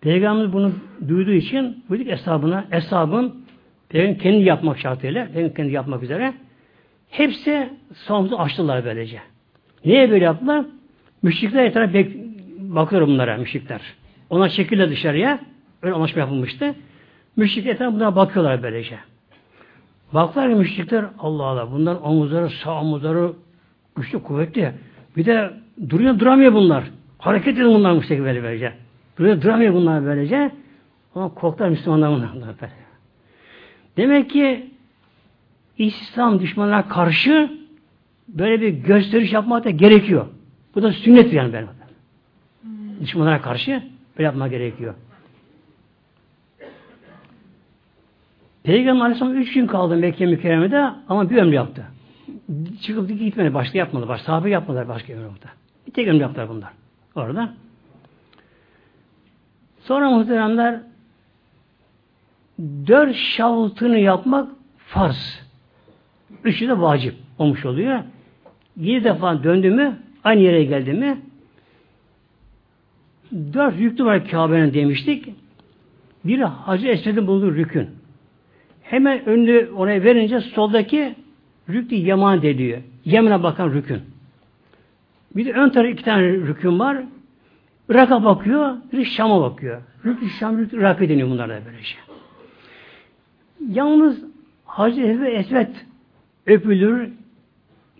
Peygamber bunu duyduğu için bu hesabına, hesabın Peygamber kendi yapmak şartıyla, Peygamber kendi yapmak üzere hepsi savumuzu açtılar böylece. Niye böyle yaptılar? Müşrikler etrafı bek bakıyor bunlara müşrikler. Ona şekilde dışarıya öyle anlaşma yapılmıştı. Müşrikler etrafı bunlara bakıyorlar böylece. Baklar müşrikler Allah Allah bunlar omuzları sağ omuzları güçlü kuvvetli. Bir de duruyor duramıyor bunlar. Hareket edin bunlar müşrikler böyle böylece. Duruyor duramıyor bunlar böylece. Ama korktular Müslümanlar bunlar. Böyle. Demek ki İslam düşmanına karşı böyle bir gösteriş yapmak da gerekiyor. Bu da sünnet yani benim. Hmm. Düşmanlara karşı böyle yapmak gerekiyor. Peygamber Aleyhisselam üç gün kaldı Mekke mükerremede ama bir ömrü yaptı. Çıkıp gitmedi. Başka yapmadı. Başka sahabe yapmadılar başka ömrümde. Bir tek ömrü yaptılar bunlar. Orada. Sonra muhteremler dört şavultunu yapmak farz. Üçü de vacip olmuş oluyor. Yedi defa döndü mü aynı yere geldi mi dört yüklü var Kabe'nin demiştik. Biri Hacı Esved'in bulunduğu rükün. Hemen önünü oraya verince soldaki rüklü yaman deniyor. Yemen'e bakan rükün. Bir de ön tarafı iki tane rükün var. Irak'a bakıyor, biri Şam'a bakıyor. Rüklü Şam, Rüklü Irak'a deniyor bunlar da böylece. Yalnız Hacı Esved öpülür,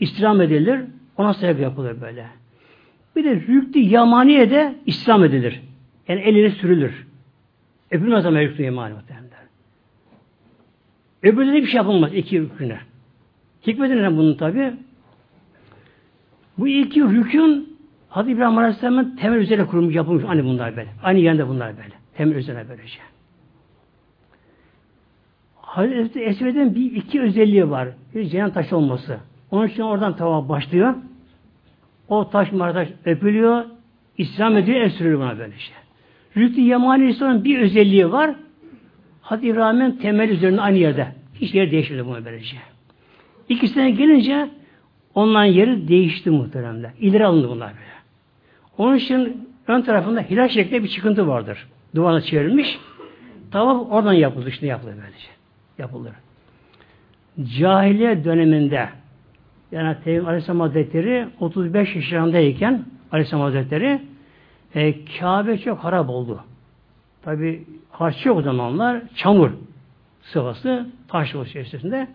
İslam edilir, ona saygı yapılır böyle. Bir de Rüklü Yamaniye de İslam edilir. Yani eline sürülür. Öpülmez ama Rüklü Yamaniye muhtemelen. Öbürde de bir şey yapılmaz iki rüküne. Hikmeti ne bunun tabi? Bu iki rükün Hazreti İbrahim Aleyhisselam'ın temel üzerine kurulmuş, yapılmış. Aynı bunlar böyle. Aynı yerinde bunlar böyle. Temel üzerine böylece. Hazreti Esved'in bir iki özelliği var. Bir cennet taşı olması. Onun için oradan tava başlıyor. O taş taş öpülüyor. İslam ediyor, el sürülüyor buna böyle şey. Rüklü Yemani İslam'ın bir özelliği var. Hazreti İbrahim'in temel üzerinde aynı yerde. Hiç yer değişmedi buna böylece. İkisine gelince onların yeri değişti muhteremler. İleri alındı bunlar böyle. Onun için ön tarafında hilal şeklinde bir çıkıntı vardır. Duvara çevrilmiş. Tavaf oradan yapılır. işte yapılır böylece. Yapılır. Cahiliye döneminde yani Peygamber Aleyhisselam Hazretleri 35 yaşlarındayken Aleyhisselam Hazretleri e, Kabe çok harap oldu. Tabi harç yok o zamanlar. Çamur sıvası taş içerisinde.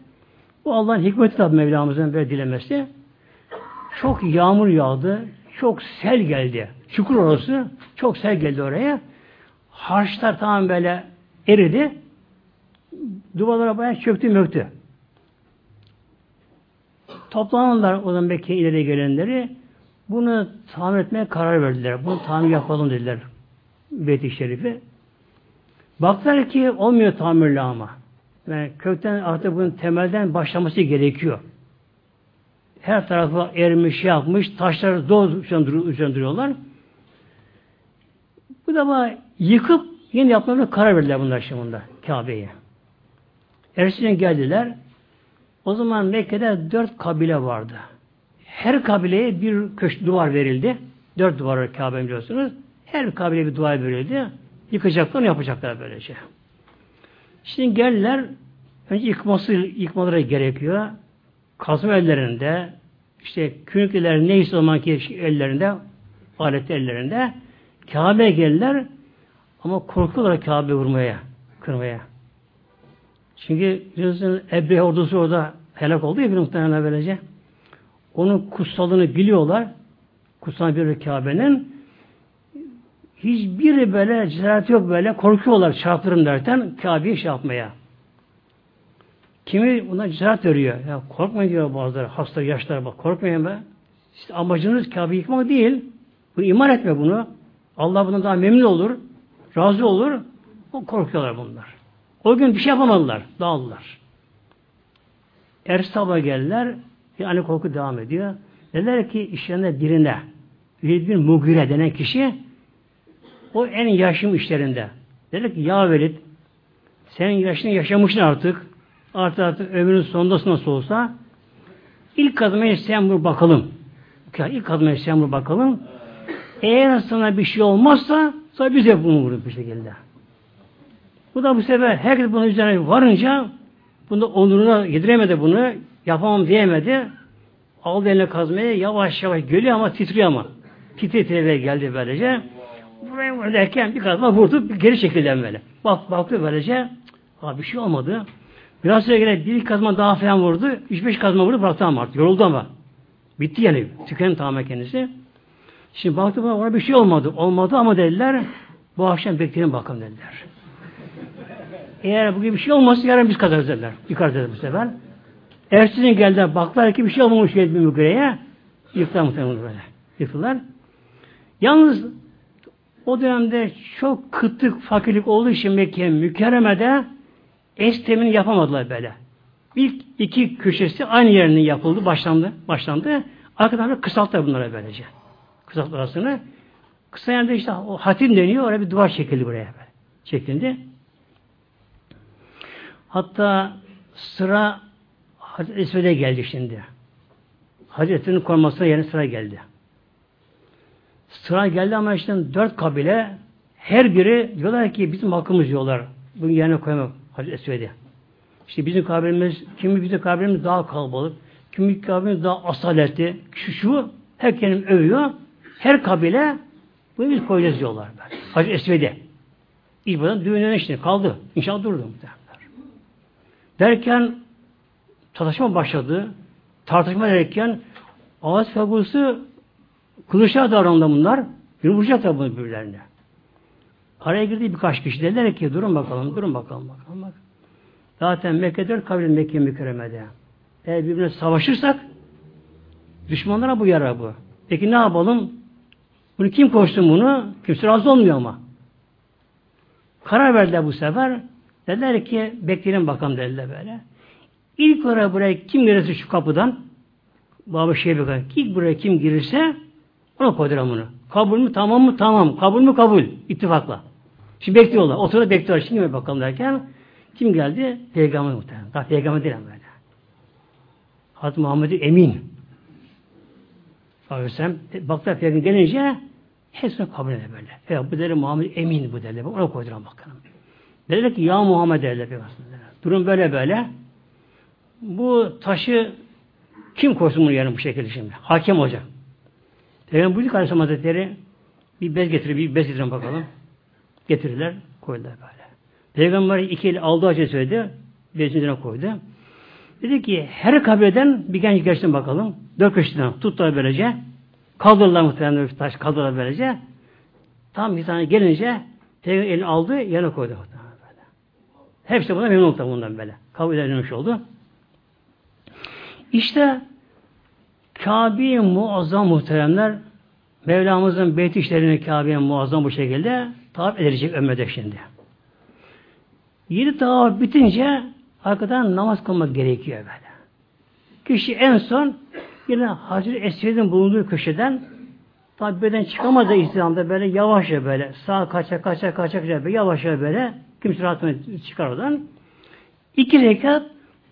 Bu Allah'ın hikmeti tabi Mevlamızın böyle dilemesi. Çok yağmur yağdı. Çok sel geldi. Çukur orası. Çok sel geldi oraya. Harçlar tamam böyle eridi. Duvarlara bayağı çöktü möktü. Toplananlar o zaman Mekke'ye ileri gelenleri bunu tamir etmeye karar verdiler. Bunu tamir yapalım dediler. Beyt-i Şerif'i. Baktılar ki olmuyor tamirle ama. Yani kökten artık bunun temelden başlaması gerekiyor. Her tarafı ermiş, şey yapmış, taşları zor üzerine duruyorlar. Bu da yıkıp yeni yapmalarına karar verdiler bunlar şimdi Kabe'ye. Ersin'e geldiler. O zaman Mekke'de dört kabile vardı. Her kabileye bir köşk duvar verildi. Dört duvar var Kabe biliyorsunuz. Her kabileye bir duvar verildi. Yıkacaklar, yapacaklar böylece. Şimdi geldiler, önce yıkması, yıkmaları gerekiyor. Kazma ellerinde, işte künükler neyse o zamanki ellerinde, alet ellerinde. Kabe'ye geldiler ama korkuyorlar Kabe vurmaya, kırmaya. Çünkü biliyorsunuz Ebrehe ordusu orada helak oldu ya bir muhtemelen böylece. Onun kutsallığını biliyorlar. Kutsal bir Kabe'nin. Hiçbiri böyle cesaret yok böyle korkuyorlar çarptırım derken Kabe'yi şey yapmaya. Kimi buna cesaret veriyor. Ya korkmayın diyor bazıları. Hasta yaşlar bak korkmayın be. İşte amacınız Kabe'yi yıkmak değil. Bu iman etme bunu. Allah bundan daha memnun olur. Razı olur. O korkuyorlar bunlar. O gün bir şey yapamadılar. Dağıldılar. Ersi sabah geldiler. Yani korku devam ediyor. Dediler ki işlerinde birine Velid bin Mugire denen kişi o en yaşım işlerinde. Dedi ki ya Velid sen yaşını yaşamışsın artık. Artık artık ömrünün sonunda nasıl olsa ilk adımı sen bunu bakalım. İlk adımı sen bunu bakalım. Eğer sana bir şey olmazsa sonra biz de bunu bir şekilde. Bu da bu sefer herkes bunun üzerine varınca bunu onuruna yediremedi bunu. Yapamam diyemedi. Aldı eline kazmaya yavaş yavaş geliyor ama titriyor ama. Titre titre geldi böylece. Buraya vur derken bir kazma vurdu geri çekildi böyle. Bak baktı böylece. Abi bir şey olmadı. Biraz sonra gene bir kazma daha falan vurdu. Üç beş kazma vurdu bıraktı ama artık. Yoruldu ama. Bitti yani. Tükendi tamamen kendisi. Şimdi baktı bana bir şey olmadı. Olmadı ama dediler bu akşam bekleyin bakalım dediler. Eğer bugün bir şey olmazsa yarın biz kazarız dediler. Yıkarız dediler bu sefer. Ertesi geldiler baktılar ki bir şey olmamış bir mügreye. Yıktılar muhtemelen böyle. Yıktılar. Yalnız o dönemde çok kıtlık, fakirlik olduğu için Mekke mükerremede estemini yapamadılar böyle. İlk iki köşesi aynı yerinin yapıldı, başlandı, başlandı. Arkadan da kısalttılar bunlara böylece. Kısalttılar arasını. Kısa yerde işte o hatim deniyor, oraya bir duvar çekildi buraya. Çekildi. Hatta sıra Hazreti Esved'e geldi şimdi. Hazretinin korumasına yerine sıra geldi. Sıra geldi ama işte dört kabile her biri diyorlar ki bizim hakkımız diyorlar. Bunu yerine koymak Hazreti Esved'e. İşte bizim kabilemiz, kimi bizim kabilemiz daha kalabalık, kimi kabilemiz daha asaletli, şu şu, her kendim övüyor. Her kabile bunu biz koyacağız diyorlar. Hazreti Esved'e. İş buradan düğününe işte kaldı. İnşallah durdu muhtemelen. Derken tartışma başladı. Tartışma derken ağaç kabuğusu kılıçlar da aramda bunlar. Yürüyecek tabi bunu birbirlerine. Araya girdi birkaç kişi. Dediler ki durun bakalım, durun bakalım. bakalım. Bak. Zaten Mekke dört kabile Mekke mükerremede. Eğer birbirine savaşırsak düşmanlara bu yara bu. Peki ne yapalım? Bunu kim koştu bunu? Kimse razı olmuyor ama. Karar verdiler bu sefer. Dediler ki bekleyelim bakalım dediler böyle. İlk oraya buraya kim gelirse şu kapıdan Baba şey bakar. İlk buraya kim girirse ona koydular bunu. Kabul mü? Tamam mı? Tamam. Kabul mü? Kabul. İttifakla. Şimdi bekliyorlar. O sırada bekliyorlar. Şimdi bakalım derken kim geldi? Peygamber muhtemelen. Daha peygamber değil böyle. Hazreti Muhammed Emin. Aleyhisselam baktılar peygamber gelince hepsini kabul eder böyle. Evet bu dedi Muhammed Emin bu dedi. Ona koydular bakalım. Dediler ki ya Muhammed derler peygamber. Durum böyle böyle. Bu taşı kim koysun bunu yarın bu şekilde şimdi? Hakem hoca. Peygamber buyurdu Aleyhisselam Hazretleri bir bez getirir, bir bez getirin bakalım. Getirirler, koydular böyle. Peygamber iki el aldı acı söyledi. Bezin üzerine koydu. Dedi ki her kabileden bir genç geçsin bakalım. Dört köşeden tuttular böylece. Kaldırırlar muhtemelen taş kaldırırlar böylece. Tam bir tane gelince Peygamber elini aldı yana koydu. Hepsi buna memnun oldu bundan böyle. Kabul edilmiş oldu. İşte Kabe-i Muazzam muhteremler Mevlamızın beyt işlerini Kabe'ye muazzam bu şekilde tavaf edilecek ömmede şimdi. Yedi tavaf bitince arkadan namaz kılmak gerekiyor böyle. Kişi en son yine Hazreti Esved'in bulunduğu köşeden tabi beden çıkamadığı İslam'da böyle yavaşça böyle sağ kaça kaça kaça kaça böyle yavaşça böyle kimse rahatına çıkar oradan. İki rekat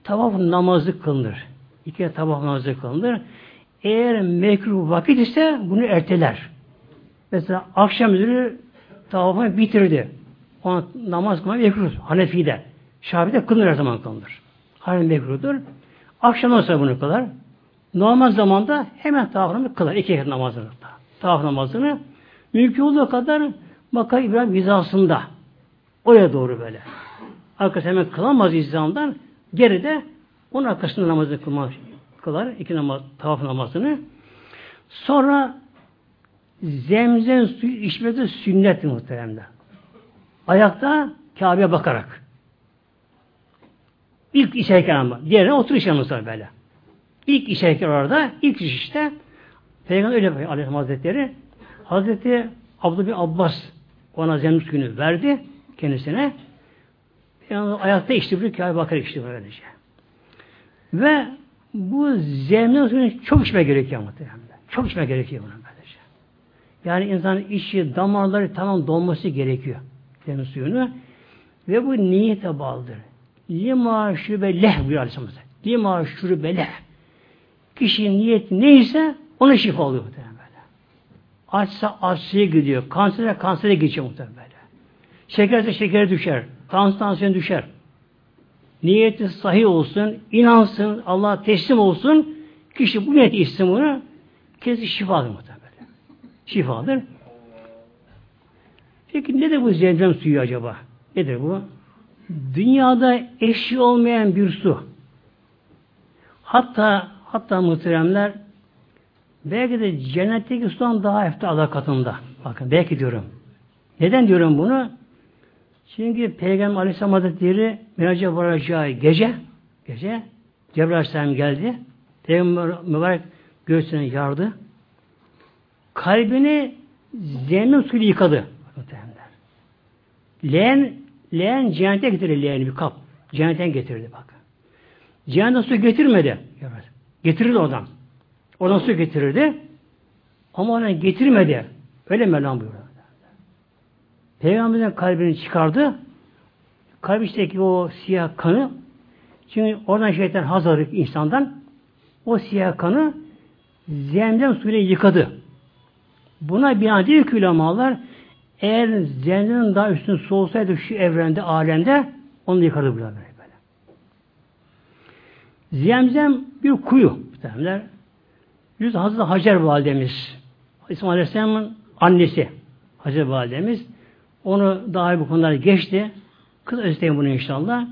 tavaf namazı kılınır. İki tavaf namazı kılınır. Eğer mekruh vakit ise bunu erteler. Mesela akşam üzeri tavafını bitirdi. Ona namaz kılmak mekruh. Hanefi'de. Şafi'de kılınır her zaman kılınır. Hani mekruhdur. Akşam sonra bunu kılar. Normal zamanda hemen tavafını kılar. İki rekat namazını. Tavaf namazını. Mümkün olduğu kadar Makam İbrahim hizasında. Oraya doğru böyle. Arkası hemen kılamaz hizamdan. Geride onun arkasında namazını kılmak kılar. iki namaz, tavaf namazını. Sonra zemzem suyu içmesi sünnet muhteremde. Ayakta Kabe'ye bakarak. İlk içerken ama. Diğerine otur işlemesi böyle. İlk içerken orada, ilk iş işte Peygamber öyle yapıyor Aleyhisselam Hazretleri. Hazreti Abdülhamid bin Abbas ona zemzem suyunu verdi kendisine. Peygamber ayakta içti bir Kabe'ye bakarak içti böylece. Ve bu zemzem suyunu çok içme gerekiyor muhtemelen. Çok içme gerekiyor bunun böylece. Yani insan işi, damarları tamam dolması gerekiyor. Zemzem suyunu. Ve bu niyete bağlıdır. Lima şube leh buyuruyor Aleyhisselam. Lima şube leh. Kişinin niyeti neyse ona şifa oluyor muhtemelen. Açsa açlığa gidiyor. Kansere kansere geçiyor muhtemelen. Şekerse şekere düşer. Tansiyon düşer niyeti sahih olsun, inansın, Allah'a teslim olsun, kişi bu niyeti içsin bunu, kesin şifadır muhtemelen. Şifadır. Peki nedir bu zemzem suyu acaba? Nedir bu? Dünyada eşi olmayan bir su. Hatta hatta muhteremler belki de cennetteki sudan daha efte Allah katında. Bakın belki diyorum. Neden diyorum bunu? Çünkü Peygamber Aleyhisselam Hazretleri Miraç'a varacağı gece gece Cebrail Aleyhisselam geldi. Peygamber mübarek göğsüne yardı. Kalbini zemin suyla yıkadı. Leğen, leğen cennete getirir leğeni bir kap. Cennetten getirdi bak. Cehennemden su getirmedi. Getirirdi oradan. Oradan su getirirdi. Ama oradan getirmedi. Öyle Mevlam buyuruyor. Peygamberin kalbini çıkardı. Kalbindeki o siyah kanı çünkü oradan şeytan hazır insandan o siyah kanı zemzem suyuyla yıkadı. Buna bir diyor ki ulamalar eğer zemzemin daha üstün su olsaydı şu evrende, alemde onu yıkardı böyle böyle. Zemzem bir kuyu. Derler. Yüz Hazreti Hacer validemiz. İsmail Aleyhisselam'ın annesi. Hacer validemiz. Onu daha bu konular geçti. Kız isteyin bunu inşallah.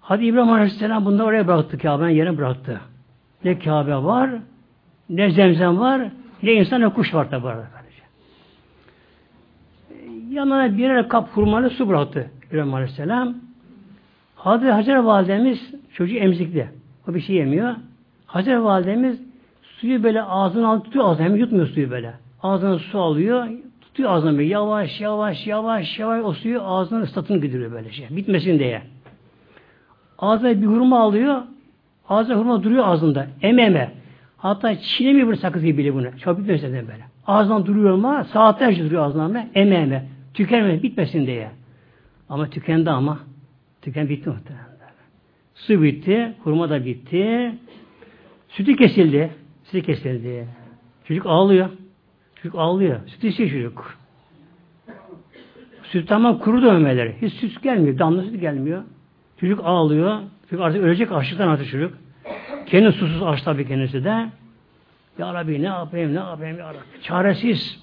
Hadi İbrahim Aleyhisselam bunları oraya bıraktı Kabe'nin yerine bıraktı. Ne Kabe var, ne zemzem var, ne insan ne kuş var tabi arada. Yanına birer kap hurmalı su bıraktı İbrahim Aleyhisselam. Hazreti Hacer Validemiz çocuğu emzikli. O bir şey yemiyor. Hacer Validemiz suyu böyle ağzına tutuyor ağzına. Hem yutmuyor suyu böyle. Ağzına su alıyor. Tutuyor ağzına. Yavaş yavaş yavaş yavaş o suyu ağzına ıslatını gidiyor böyle şey. Bitmesin diye. Ağzına bir hurma alıyor. Ağzına hurma duruyor ağzında. Eme eme. Hatta çiğnemiyor bir sakız gibi bile bunu. Çok bitmesin böyle. Ağzından duruyor ama saatlerce duruyor ağzından eme eme. Tükenmez, bitmesin diye. Ama tükendi ama. Tüken bitti muhtemelen. Su bitti, hurma da bitti. Sütü kesildi. Sütü kesildi. Çocuk ağlıyor. Çocuk ağlıyor. Süt istiyor çocuk. Süt tamam kuru dövmeleri. Hiç süt gelmiyor. Damla süt gelmiyor. Çocuk ağlıyor. Çocuk artık ölecek açlıktan artık çocuk. Kendi susuz aç tabii kendisi de. Ya Rabbi ne yapayım ne yapayım ya Rabbi. Çaresiz.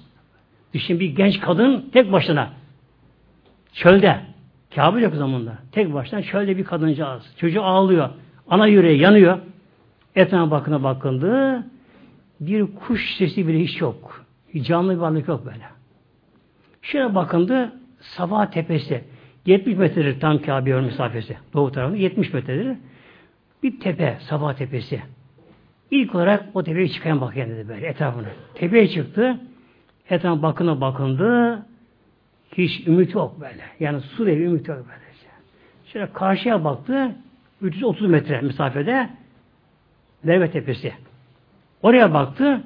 Düşün bir genç kadın tek başına. Çölde. Kabe yok zamanda. Tek başına çölde bir kadıncağız. Çocuğu ağlıyor. Ana yüreği yanıyor. Etrafına bakına bakındı. Bir kuş sesi bile hiç yok. Canlı bir varlık yok böyle. Şöyle bakındı. Sabah tepesi. 70 metredir tam Kabe yol mesafesi. Doğu tarafında 70 metredir. Bir tepe, Sabah tepesi. İlk olarak o tepeye çıkan bakıyor dedi böyle etrafına. Tepeye çıktı. Etrafına bakına bakındı. Hiç ümit yok böyle. Yani su değil ümit yok böyle. Şöyle karşıya baktı. 330 metre mesafede Merve Tepesi. Oraya baktı.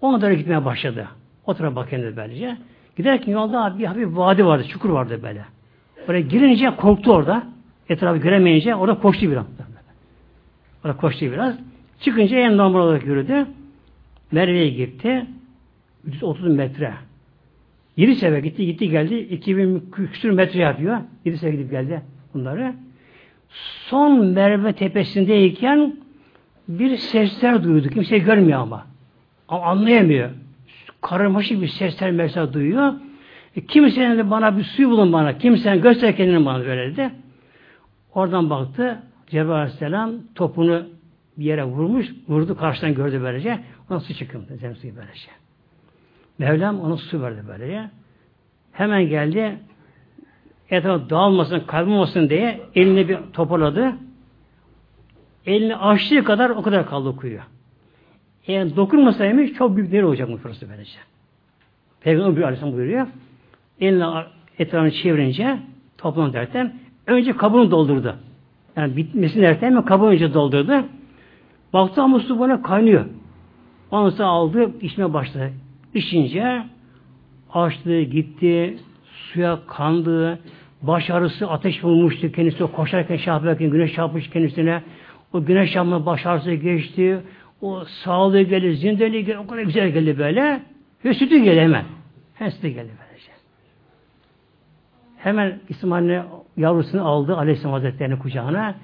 Ona doğru gitmeye başladı. O tarafa bakıyor böylece. Giderken yolda bir hafif vadi vardı, çukur vardı böyle. Oraya girince korktu orada. Etrafı göremeyince orada koştu biraz. Orada koştu biraz. Çıkınca en normal olarak yürüdü. Merve'ye gitti. 330 metre. 7 sefer gitti, gitti geldi. 2000 küsur metre yapıyor. 7 sefer gidip geldi bunları. Son Merve tepesindeyken bir sesler duydu. Kimse görmüyor ama. Ama anlayamıyor. Karmaşık bir sesler mesela duyuyor. E, kimsenin de bana bir suyu bulun bana. Kimsenin göster kendini bana böyle dedi. Oradan baktı. Cebrail Aleyhisselam topunu bir yere vurmuş. Vurdu karşıdan gördü böylece. Ona su çıkıyor. Zemzem suyu böylece. Mevlam ona su verdi böylece. Hemen geldi. Etrafı dağılmasın, kaybolmasın diye elini bir toparladı. Elini açtığı kadar o kadar kaldı okuyor. Eğer dokunmasaymış çok büyük değer olacak bu burası böylece. Peygamber Aleyhisselam buyuruyor. Elini etrafını çevirince toplam derken önce kabuğunu doldurdu. Yani bitmesini derken mi kabuğunu önce doldurdu. Baktı ama su bana kaynıyor. Ondan sonra aldı, içmeye başladı. İçince açtı, gitti, suya kandı, baş ağrısı ateş bulmuştu kendisi o koşarken şahberken güneş çarpmış kendisine. O güneş çarpma baş ağrısı geçti. O sağlığı geldi, zindeliği geldi. O kadar güzel geldi böyle. Ve sütü geldi hemen. Hemen sütü geldi böylece. Hemen İsmail'in yavrusunu aldı Aleyhisselam Hazretleri'nin kucağına.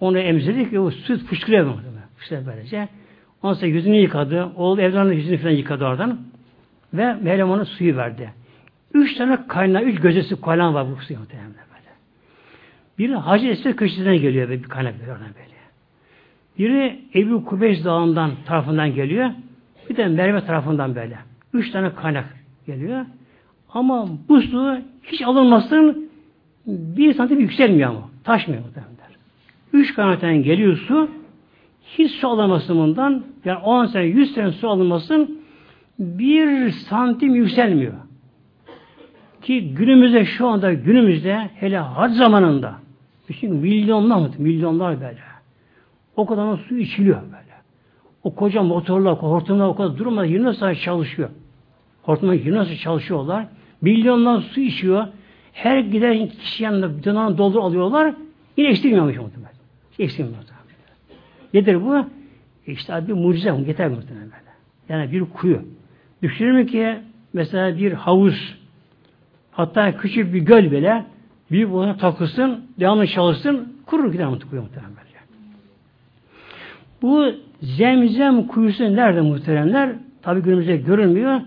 Onu emzirdi ki o süt fışkırıyor. Fışkırıyor böylece. Ondan sonra yüzünü yıkadı. Oğlu evlenle yüzünü falan yıkadı oradan. Ve Mevlam ona suyu verdi. Üç tane kaynağı, üç gözesi kaynağı var bu suyu muhtemelen böyle. Biri Hacı Esir köşesinden geliyor böyle bir kaynak böyle oradan böyle. Biri Ebu Kubeş Dağı'ndan tarafından geliyor. Bir de Merve tarafından böyle. Üç tane kaynak geliyor. Ama bu su hiç alınmasın bir santim yükselmiyor ama. Taşmıyor muhtemelen. Üç kaynaktan geliyor su hiç su alınmasın bundan yani 10 sene 100 sene su alınmasın bir santim yükselmiyor. Ki günümüzde şu anda günümüzde hele hac zamanında Çünkü milyonlar, milyonlar böyle. O kadar su içiliyor böyle. O koca motorlar, hortumlar o kadar durmadan 20 saat çalışıyor. Hortumlar 20 saat çalışıyorlar. Milyonlar su içiyor. Her giden kişi yanında dönen doldur alıyorlar. Yine eksilmiyormuş muhtemelen. Eksilmiyor. Nedir bu? İşte bir mucize yeter muhtemelen. Yani bir kuyu. Düşünür ki mesela bir havuz hatta küçük bir göl bile bir buna takılsın, devamlı çalışsın, kurur gider muhtemelen. Bu zemzem kuyusu nerede muhteremler? Tabi günümüzde görünmüyor.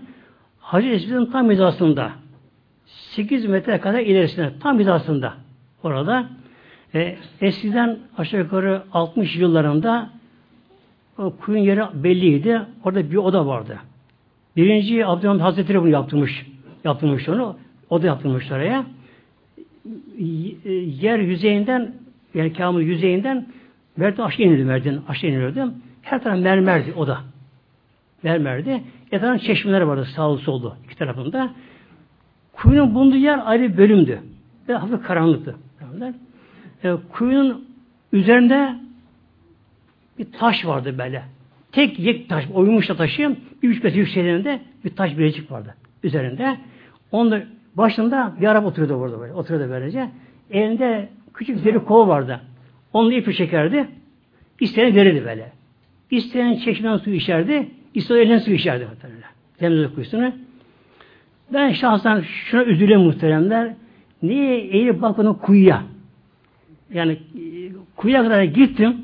Hacı Esved'in tam hizasında. 8 metre kadar ilerisinde. Tam hizasında. Orada. E, eskiden aşağı yukarı 60 yıllarında o kuyun yeri belliydi. Orada bir oda vardı. Birinci Abdülhamid Hazretleri bunu yaptırmış. Yaptırmış onu. Oda yaptırmış oraya. Yer yüzeyinden yani Kamil yüzeyinden merdiven aşağı inildi merdiven aşağı inilirdi. Her taraf mermerdi oda. Mermerdi. Etrafında çeşmeler vardı sağlı sollu iki tarafında. Kuyunun bulunduğu yer ayrı bir bölümdü. Ve hafif karanlıktı. E, kuyunun üzerinde bir taş vardı böyle. Tek yek taş, oymuş da taşı, bir üç metre yüksekliğinde bir taş bilecik vardı üzerinde. Onun başında bir Arap oturuyordu orada böyle. Oturuyordu böylece. Elinde küçük deri kova vardı. Onunla ipi çekerdi. İsteyen verirdi böyle. İsteyen çeşmeden su içerdi. İsteyen elinden su içerdi. Temizlik kuyusunu. Ben şahsen şuna üzülüyorum muhteremler. Niye eğilip bakmadım kuyuya? Yani e, kuyuya kadar gittim.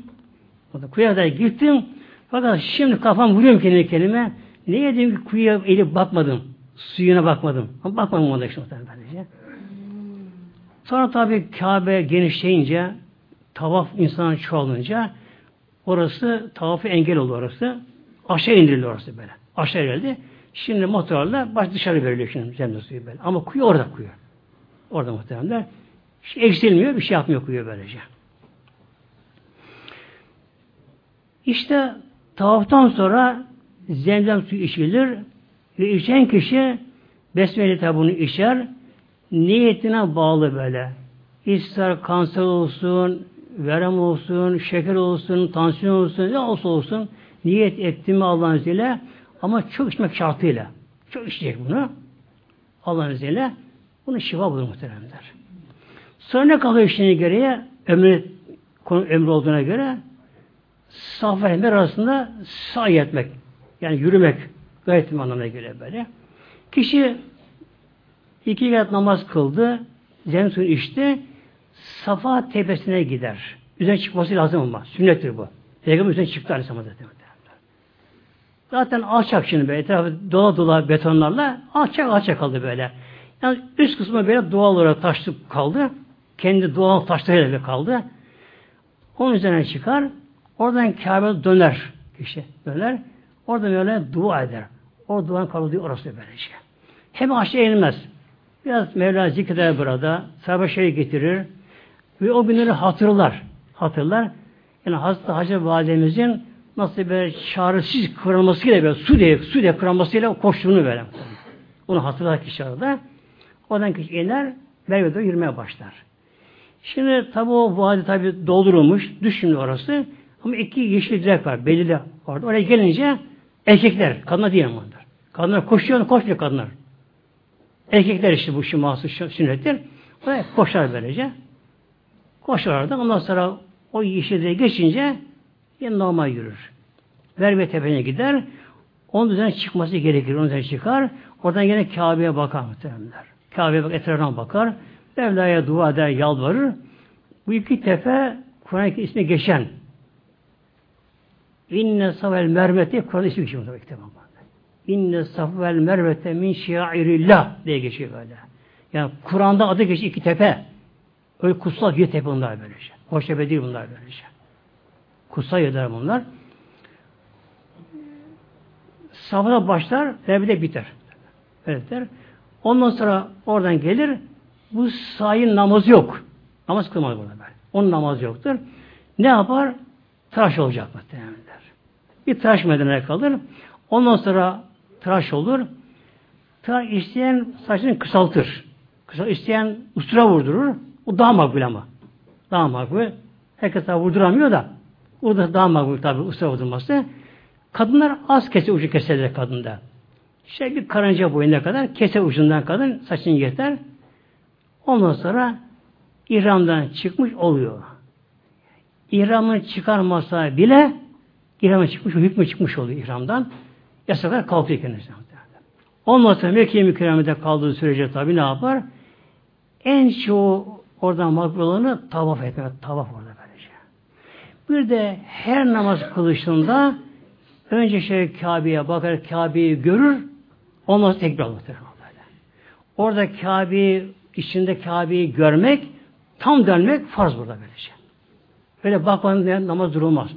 Kuyuya kadar gittim. Fakat şimdi kafam vuruyorum kendi kelime. Niye dedim ki kuyuya eğilip bakmadım? Suyuna bakmadım. Ama bakmadım onda işte muhtemelen. Sonra tabi Kabe genişleyince tavaf insanın çoğalınca orası tavafı engel oldu orası. Aşağı indirildi orası böyle. Aşağı geldi. Şimdi motorla baş dışarı veriliyor şimdi zemde suyu böyle. Ama kuyu orada kuyu. Orada muhtemelen. Şey eksilmiyor, bir şey yapmıyor kuyu böylece. İşte tavaftan sonra zemzem suyu içilir ve içen kişi besmele bunu içer niyetine bağlı böyle. İster kanser olsun, verem olsun, şeker olsun, tansiyon olsun, ne olsa olsun niyet etti mi Allah'ın izniyle ama çok içmek şartıyla. Çok içecek bunu. Allah'ın izniyle bunu şifa bulur muhteremler. Sonra ne kalıyor işine gereği? Ömrü, konu ömrü olduğuna göre safa emir arasında sahi etmek. Yani yürümek. Gayet anlamına göre böyle. Kişi iki rekat namaz kıldı. Zemsun içti. Safa tepesine gider. Üzerine çıkması lazım ama. Sünnettir bu. Peygamber üzerine çıktı Aleyhisselam Zaten alçak şimdi böyle etrafı dola dola betonlarla alçak alçak kaldı böyle. Yani üst kısmı böyle doğal olarak taşlı kaldı. Kendi doğal taşlarıyla kaldı. Onun üzerine çıkar. Oradan Kabe döner. işte döner. Orada böyle dua eder. O duanın kabul orası böylece. Hem aşağı inmez. Biraz Mevla zikreder burada. Sahabe şey getirir. Ve o günleri hatırlar. Hatırlar. Yani Hazreti Hacı Validemizin nasıl böyle çaresiz kırılmasıyla böyle su diye, su diye kırılmasıyla koştuğunu böyle. Onu hatırlar kişi arada. Oradan kişi iner, Merve'de yürümeye başlar. Şimdi tabi o vadi tabi doldurulmuş, düşün orası. Ama iki yeşil direk var, belirli orada. Oraya gelince erkekler, kadınlar değil onlar. Kadınlar koşuyor, koşmuyor kadınlar. Erkekler işte bu şimdi mahsus sünnettir. Oraya koşar böylece. Koşarlar ondan sonra o yeşil geçince yine normal yürür. Verbe tepene gider. Onun üzerine çıkması gerekir. Onun üzerine çıkar. Oradan yine Kabe'ye bakar muhtemelenler. Kabe'ye bak, etrafına bakar. Mevla'ya dua eder, yalvarır. Bu iki tepe Kur'an-ı ismi geçen İnne savel mermeti Kur'an ismi geçiyor tabii ki İnne savel mervete min şiairillah diye geçiyor böyle. Yani Kur'an'da adı geçiyor iki tepe. Öyle kutsal tepe bunlar böylece. Hoş tepe değil bunlar böylece. Kutsal yerler bunlar. Safhada başlar, de biter. Öyledir. Ondan sonra oradan gelir, bu sahin namazı yok. Namaz kılmaz burada böyle. Onun namazı yoktur. Ne yapar? Tıraş olacak muhtemelenler. Bir tıraş medene kalır. Ondan sonra tıraş olur. Tıraş isteyen saçını kısaltır. Kısal, isteyen ustura vurdurur. O daha makbul ama. Daha makbul. Herkes daha vurduramıyor da. Orada daha makbul tabi usta vurdurması. Kadınlar az kese ucu keserler kadında. Şey bir karınca boyuna kadar kese ucundan kadın saçını yeter. Ondan sonra İhramdan çıkmış oluyor. İhramın çıkarmasa bile İhramın çıkmış, hükmü çıkmış oluyor İhramdan. Yasaklar kalkıyor kendisine. Ondan sonra Mekke-i Mükerreme'de kaldığı sürece tabi ne yapar? En çoğu oradan makbul olanı tavaf etmek. Tavaf orada böylece. Bir de her namaz kılışında önce şey Kabe'ye bakar, Kabe'yi görür, ondan tekbir alır. Orada Kabe'yi, içinde Kabe'yi görmek, tam dönmek farz burada böylece. Böyle bakmadan namaz durulmaz.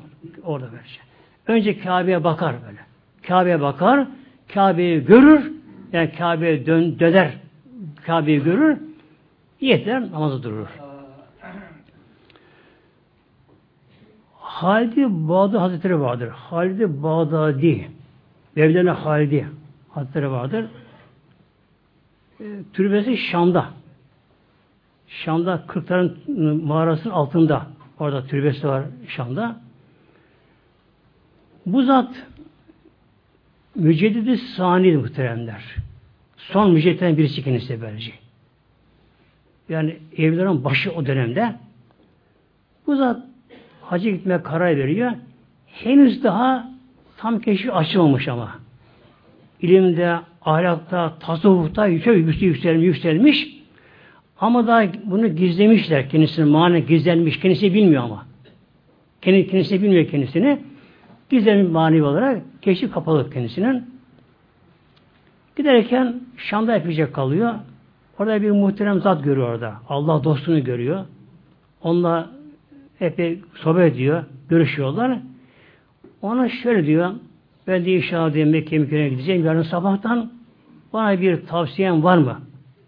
Orada böylece. Önce Kabe'ye bakar böyle. Kabe'ye bakar, Kabe'yi görür, yani Kabe'ye dön, döner, Kabe'yi görür, yeter namazı durur. Halidi Bağdat Hazretleri vardır. Halidi Bağdadi. Mevlana Halidi Hazretleri vardır. E, türbesi Şam'da. Şam'da Kırkların mağarasının altında. Orada türbesi var Şam'da. Bu zat müceddidi sani muhteremler. Son müceddiden birisi kendisi böylece. Yani evlerin başı o dönemde. Bu zat hacı gitmeye karar veriyor. Henüz daha tam keşfi açılmamış ama. İlimde, ahlakta, tasavvufta yükselmiş, yükselmiş, yükselmiş. Ama daha bunu gizlemişler kendisini. Mani gizlenmiş. Kendisi bilmiyor ama. Kendi, kendisi bilmiyor kendisini. Gizlenmiş manevi olarak keşif kapalı kendisinin. Giderken Şam'da yapacak kalıyor. Orada bir muhterem zat görüyor orada. Allah dostunu görüyor. Onunla epey sohbet ediyor. Görüşüyorlar. Ona şöyle diyor. Ben de inşallah diye Mekke Mükemmel'e gideceğim yarın sabahtan. Bana bir tavsiyen var mı?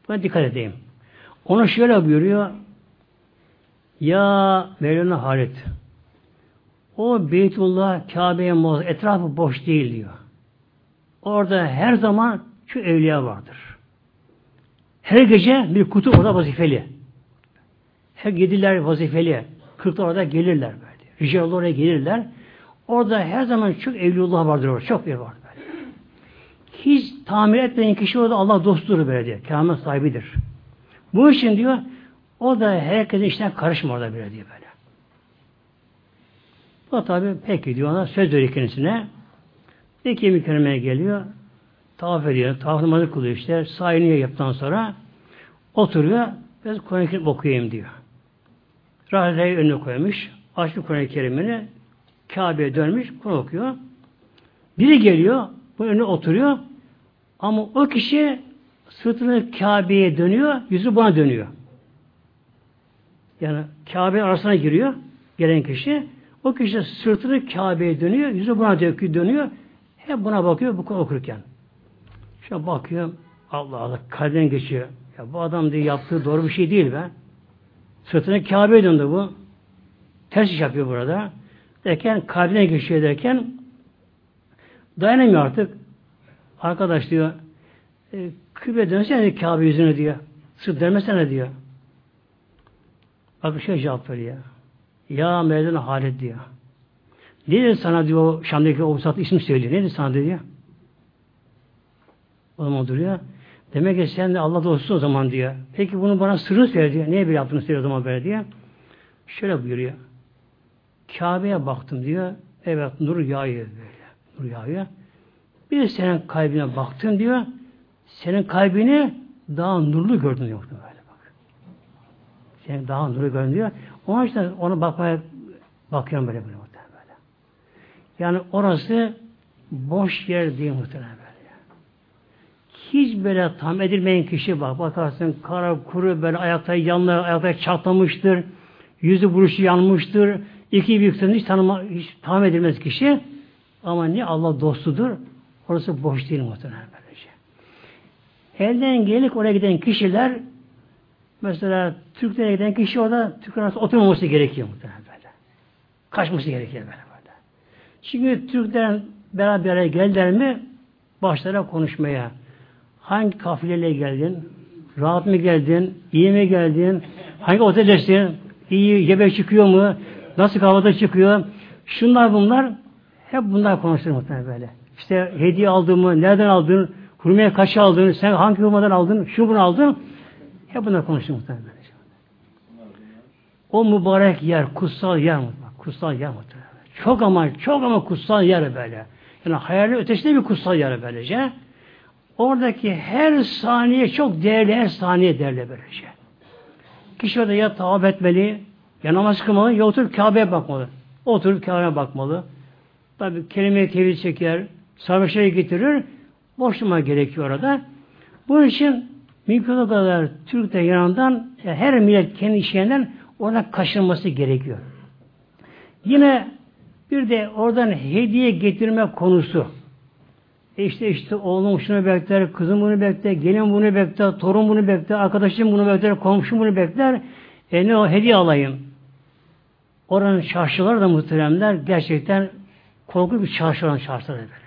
Ben dikkat edeyim. Ona şöyle buyuruyor. Ya Mevlana Halit o Beytullah Kabe'ye etrafı boş değil diyor. Orada her zaman şu evliya vardır. Her gece bir kutu orada vazifeli. Her gediler vazifeli. Kırkta orada gelirler böyle. Ricalı oraya gelirler. Orada her zaman çok evliullah vardır orada. Çok bir var böyle. Hiç tamir etmeyen kişi orada Allah dostudur böyle diyor. Kâhmet sahibidir. Bu için diyor o da herkesin işine karışma orada böyle diyor böyle. O tabi peki diyor ona söz veriyor kendisine. Peki mükerremeye geliyor. Tavaf ediyor. Tavaf namazı kılıyor işte. Sahilini yaptıktan sonra oturuyor. Biraz Kur'an-ı Kerim okuyayım diyor. Rahleyi önüne koymuş. Açmış Kur'an-ı Kerim'ini. Kabe'ye dönmüş. Kur'an okuyor. Biri geliyor. Bu önüne oturuyor. Ama o kişi sırtını Kabe'ye dönüyor. Yüzü bana dönüyor. Yani Kabe arasına giriyor. Gelen kişi. O kişi sırtını Kabe'ye dönüyor. Yüzü buna dönüyor. Hep buna bakıyor bu okurken. Şöyle bakıyor. Allah Allah kalbden geçiyor. Ya bu adam diye yaptığı doğru bir şey değil be. Sırtına Kabe'ye döndü bu. Ters iş yapıyor burada. Derken kalbine geçiyor derken dayanamıyor artık. Arkadaş diyor e, kıble dönsene Kabe yüzüne diyor. Sırt dönmesene diyor. Bak bir şey cevap veriyor. Ya Mevlana Halid diyor. Ne dedi sana diyor Şam'daki o isim söylüyor. Ne dedi sana diyor. O zaman duruyor. Demek ki sen de Allah dostu o zaman diyor. Peki bunu bana sırrını söyle diyor. Niye bir yaptığını söylüyor o zaman böyle diyor. Şöyle buyuruyor. Kabe'ye baktım diyor. Evet nur yağıyor böyle. Nur yağıyor. Bir de senin kalbine baktım diyor. Senin kalbini daha nurlu gördüm diyor. Böyle bak. Senin daha nurlu gördüm diyor. Onun için onu bakmaya bakıyorum böyle böyle. böyle. Yani orası boş yer değil muhtemelen böyle. Hiç böyle tam edilmeyen kişi bak. Bakarsın kara kuru böyle ayakta yanlar ayakta çatlamıştır. Yüzü buruşu yanmıştır. İki büyük hiç, tanıma, hiç tam edilmez kişi. Ama ne Allah dostudur. Orası boş değil muhtemelen böylece. Elden gelip oraya giden kişiler Mesela Türklere giden kişi orada Türk arasında oturmaması gerekiyor muhtemelen böyle. Kaçması gerekiyor böyle böyle. Çünkü Türkler beraber geldiler mi başlara konuşmaya. Hangi kafileyle geldin? Rahat mı geldin? İyi mi geldin? Hangi oteldesin? İyi yemek çıkıyor mu? Nasıl kahvaltı çıkıyor? Şunlar bunlar hep bunlar konuşulur muhtemelen böyle. İşte hediye aldığımı, nereden aldın, hurmaya kaç aldın, sen hangi hurmadan aldın, şu bunu aldın. Hep bunlar konuşulur muhtemelen. O mübarek yer, kutsal yer muhtemelen. Kutsal yer muhtemelen. Çok ama, çok ama kutsal yer böyle. Yani hayali ötesinde bir kutsal yer böylece. Oradaki her saniye çok değerli, her saniye değerli böylece. Kişi orada ya tavaf etmeli, ya namaz kılmalı, ya oturup Kabe'ye bakmalı. Oturup Kabe'ye bakmalı. Tabi kelime-i tevhid çeker, sarhoşları getirir, boş durma gerekiyor orada. Bunun için mümkün kadar Türk'te yanından her millet kendi işlerinden oradan kaçınması gerekiyor. Yine bir de oradan hediye getirme konusu. İşte işte oğlum şunu bekler, kızım bunu bekler, gelin bunu bekler, torun bunu bekler, arkadaşım bunu bekler, komşum bunu bekler. E ne o hediye alayım. Oranın çarşıları da muhteremler gerçekten korkunç bir çarşı olan çarşıları böyle.